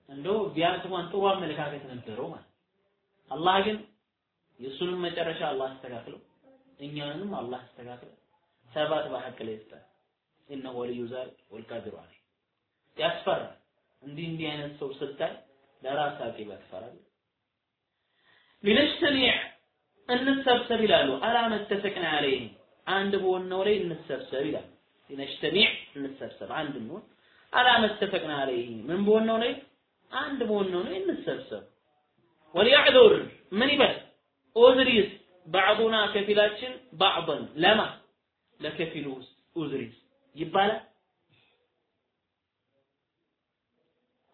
B: እንደው ቢያንስ እንኳን ጥሩ አመለካከት ነበረው ማለት አላህ ግን የእሱንም መጨረሻ አላህ አስተካክለው እኛንም አላህ አስተካክለው ሰባት በሐቅ ላይ ይስጣል። ኢነ ወልዩ ዛሊክ ወልቃዲሩ ዐለይህ ያስፈራል። እንዲህ እንዲህ አይነት ሰው ስታይ ለራስ አቂባ ትፈራለህ። ሊነጅተሚዕ እንሰብሰብ ይላሉ። አላ መተፈቅና ዐለይህ አንድ በሆነው ላይ እንሰብሰብ ይላሉ። ሊነጅተሚዕ እንሰብሰብ አንድ እንሆን አላ መተፈቅና ዐለይህ ምን በሆነው ላይ አንድ በሆነው ላይ እንሰብሰብ ወሊያዕذር ምን ይበል ኡዝሪስ ባዕዱና ከፊላችን ባዕضን ለማ ለከፊሉ ኡዝሪስ ይባላል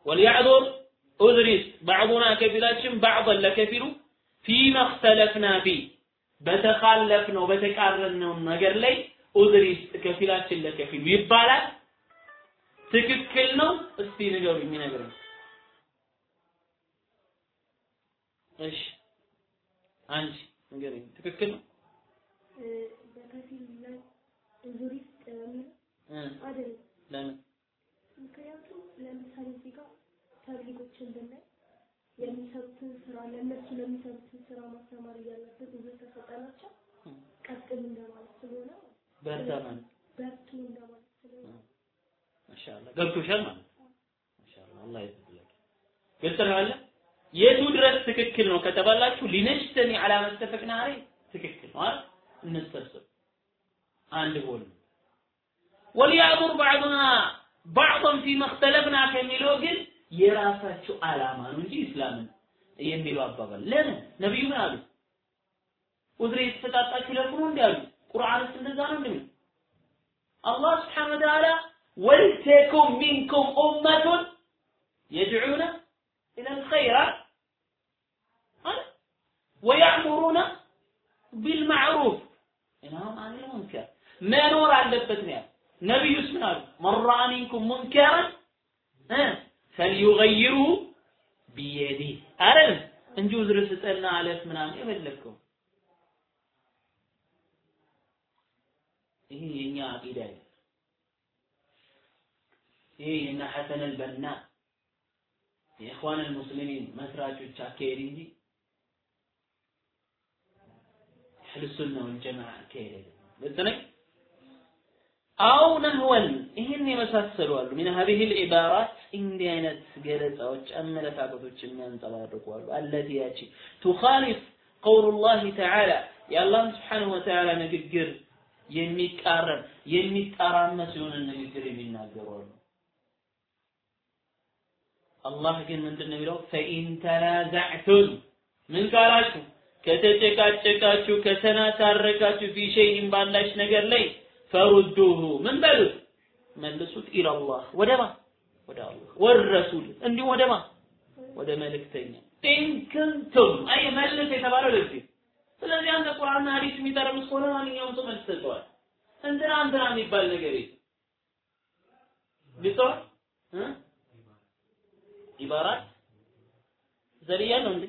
B: ወሊያዕذር ኡዝሪስ ባዕዱና ከፊላችን ባዕضን ለከፊሉ ፊማ እክተለፍና ፊ በተኻለፍነው በተቃረነው ነገር ላይ ኡዝሪስ ከፊላችን ለከፊሉ ይባላል። ትክክል ነው? እስቲ ንገሩኝ ንገሩኝ እሺ አንቺ ንገረኝ። ትክክል ነው?
C: በከፊል ላይ አይደለም።
B: ለምን
C: ምክንያቱም ለምሳሌ እዚህ ጋር ተብሊጎችን ብናይ የሚሰሩትን ስራ ለእነሱ ለሚሰሩትን ስራ ማስተማር እያለብን ብዙ ተሰጠናቸው። ቀጥል እንደማለት ስለሆነ
B: በርታ ማለት
C: በርቱ እንደማለት ስለሆነ
B: ማሻአላ ገብቶሻል ማለት ማሻአላ አላህ ይዘልክ ግልጽ ነው የቱ ድረስ ትክክል ነው ከተባላችሁ ሊነጅተኒ አላ መተፈቅና ትክክል ነው አይደል? እንሰብሰብ። አንድ ጎን። ወሊያዙር ባዕዱና ባዕضም ፊማ እክተለፍና ከሚለው ግን የራሳቸው ዓላማ ነው እንጂ ኢስላምን የሚለው አባባል። ለምን? ነብዩ ምን አሉ? ኡድሬ የተሰጣጣችሁ ለምን እንዲያሉ ቁርአንስ እንደዛ ነው እንደሚል አላህ ስብሐነ ወተዓላ ወልተኩም ሚንኩም ኡመቱን የድዑነ ኢለል ኸይራት ወያእሙሩነ ቢልማዕሩፍ እና አንል መኖር አለበት ነው ነቢዩስ ምን አሉ መን ረአ ሚንኩም ሙንከረን ፈልዩገይሩ ቢየዲህ አረን እንጂ ውዝር ስጠና አለፍ ምናምን የፈለግከው ይሄ የኛ አቂዳ አይደለም ይሄ የነ ሐሰን አልበና የኢኽዋን ሙስሊሚን መስራቾች አካሄድ እንጂ አህሉ ሱና ወልጀማዓ አካሄድ አይደለም። ግልጽ ነኝ? አው ነህወን ይህን የመሳሰሉ አሉ። من هذه العبارات እንዲህ አይነት ገለጻዎች፣ አመለካከቶች የሚያንጸባርቁ አሉ። التي ያቺ تخالف قول الله تعالى የአላህን سبحانه وتعالى ንግግር የሚቃረን የሚጣራመስ የሆነ ንግግር የሚናገሩ አሉ። አላህ ግን ምንድን ነው የሚለው? فإن تنازعتم ምን ካላችሁ ከተጨቃጨቃችሁ ከተናታረቃችሁ في شيء ባላች ነገር ላይ ፈሩዱሁ ምን በሉት? መልሱት ኢላላህ ወደ ማ ወደ አላህ። ወረሱል። እንዲሁም ወደ ማ ወደ መልእክተኛ። ኢንኩንቱም አይ መልስ የተባለው ለዚህ ስለዚህ አንተ ቁርአንና ሐዲስ የሚጠረምስ ከሆነ ማንኛውም ሰው መልስ ሰጥተዋል። እንትና እንትና የሚባል ነገር የለም። ቢጦር? ኢባራት? ዘርያ ነው እንዴ?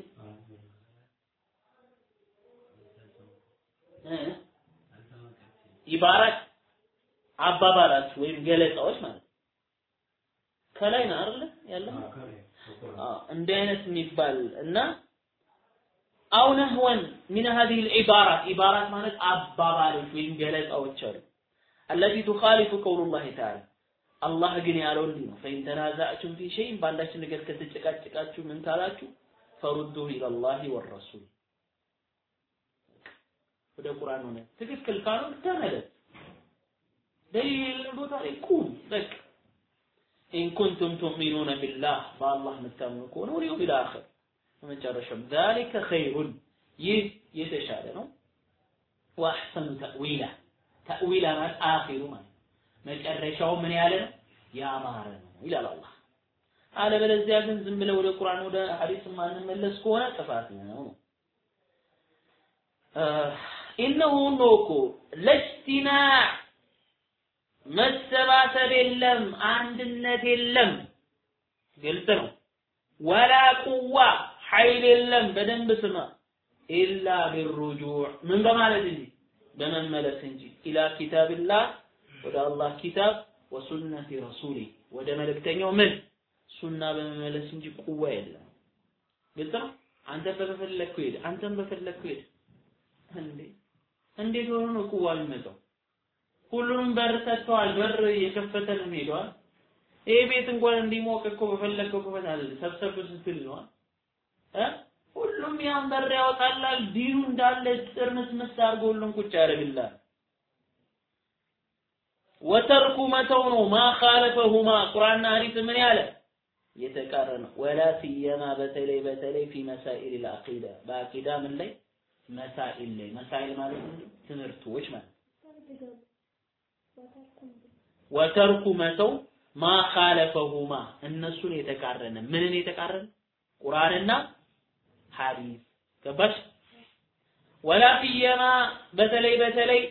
B: ኢባራት አባባላት ወይም ገለጻዎች ማለት ነው። ከላይ ነው አይደል ያለው? እንዲህ አይነት የሚባል እና አው ነህወን ሚን ሀዚህ ልዒባራት ኢባራት ማለት አባባሎች ወይም ገለጻዎች አሉ። አለዚ ቱኻሊፉ ቀውሉላሂ ተዓላ አላህ ግን ያለው እንዲህ ነው። ፈኢን ተናዛዕቱም ፊ ሸይን በአንዳች ነገር ከተጨቃጭቃችሁ ምን ካላችሁ ፈሩዱሁ ኢለላሂ ወረሱል። ወደ ቁርአን ሆነ። ትክክል ካሉ ተመለስ። ደሊል ቦታ ላይ ቁም በቃ إن كنتم تؤمنون بالله በአላህ የምታምኑ ከሆነ واليوم الآخر በመጨረሻም ذلك خير ይህ የተሻለ ነው وأحسن تأويلا تأويلا ማለት آخره ማለት መጨረሻው ምን ያለ ነው ያማረ ነው ይላል አላህ አለበለዚያ ግን ዝም ብለው ወደ ቁርአን ወደ ሐዲስ ማንመለስ ከሆነ ጥፋት ነው ኢነሁ ነው እኮ ለጅቲማዕ መሰባሰብ የለም አንድነት የለም። ግልጽ ነው። ወላ ቁዋ ኃይል የለም። በደንብ ስማ። ኢላ ቢሩጁዕ። ምን በማለት እንጂ? በመመለስ እንጂ። ኢላ ኪታብላህ ወደ አላህ ኪታብ ወሱነቲ ረሱሊ። ወደ መልእክተኛው ምን? ሱና በመመለስ እንጂ ቁዋ የለም። ግልጽ ነው? አንተ በፈለግከው ሄድ አንተም በፈለግከው ሄድ እንዴ? እንዴት ሆኖ ነው ቁዋ የሚመጣው ሁሉንም በር ሰጥተዋል። በር እየከፈተ ነው ሄደዋል። ይሄ ቤት እንኳን እንዲሞቅ እኮ በፈለግከው ክፈት አለ። ሰብሰብ ስትል ነው። እ ሁሉም ያን በር ያወጣላል። ዲኑ እንዳለ ጥርምስምስ አድርጎ ሁሉም ቁጭ ያደርግላል። ወተርኩ መተው ነው። ማ ኻለፈሁማ ቁርአንና ሐዲስ ምን ያለ? የተቃረነ ወላ ሲየማ በተለይ በተለይ ፊ መሳኢል አልአቂዳ። በአቂዳ ምን ላይ? መሳኢል ላይ። መሳኢል ማለት ትምህርቶች ማለት ወተርኩ መተው ማ ኻለፈሁማ እነሱን የተቃረነ ምንን የተቃረነ? ቁርአንና ሐዲስ። ገባሽ? ወላ ሲየማ በተለይ በተለይ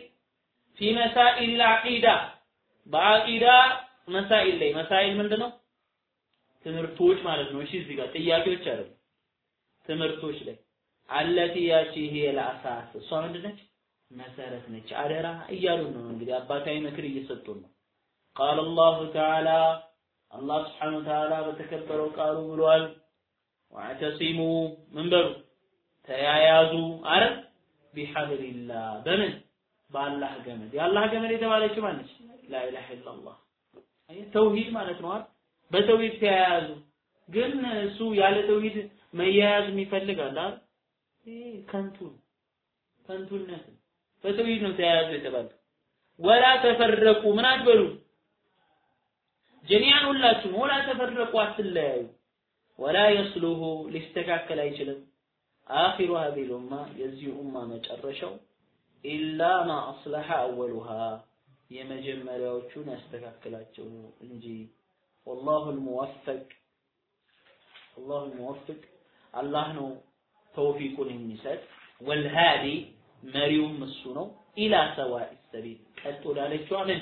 B: ፊ መሳኢል አልአቂዳ በአቂዳ መሳኢል ላይ። መሳኢል ምንድነው? ትምህርቶች ማለት ነው። እሺ እዚህ ጋር ጥያቄዎች አይደለም ትምህርቶች ላይ። አለቲ ያቺ ይሄ ለአሳስ እሷ ምንድነች መሰረት ነች አደራ እያሉ ነው እንግዲህ አባታዊ ምክር እየሰጡን ነው። ቃል አላሁ ተዓላ አላህ ስብሓነ ወተዓላ በተከበረው ቃሉ ብሏል። ዋዕተሲሙ ምን በሉ? ተያያዙ። አረ ቢሐብሊላህ በምን? በአላህ ገመድ። የአላህ ገመድ የተባለችው ማነች ላኢላሃ ኢላላህ ተውሂድ ማለት ነው አይደል? በተውሂድ ተያያዙ። ግን እሱ ያለ ተውሂድ መያያዝ የሚፈልግ አለ አይደል? ከንቱ ከንቱነት በተውሂድ ነው ተያያዙ የተባለው ወላ ተፈረቁ ምን አትበሉ? ጀሚዓን ሁላችሁም ወላ ተፈረቁ አትለያዩ። ወላ የስሉሁ ሊስተካከል አይችልም። አኺሩ ሀዚህ ኡማ የዚህ ኡማ መጨረሻው ኢላ ማ አስለሐ አወሉሃ የመጀመሪያዎቹን ያስተካክላቸው እንጂ ወላሁ ልሙወፈቅ አላሁ ልሙወፍቅ አላህ ነው ተውፊቁን የሚሰጥ። ወልሃዲ መሪውም እሱ ነው። ኢላ ሰዋኢ ሰቢል ቀጥ ወዳለችዋ ምን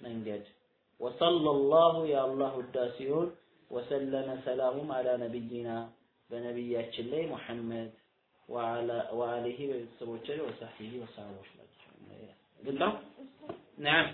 B: መንገድ። ወሰለላሁ የአላህ ውዳሴ ሲሆን ወሰለመ ሰላሙም አላ ነቢይና በነቢያችን ላይ ሙሐመድ ወአሊሂ በቤተሰቦች ላይ ወሳሂሂ ወሰሃቦች ናቸው። ግላው ናም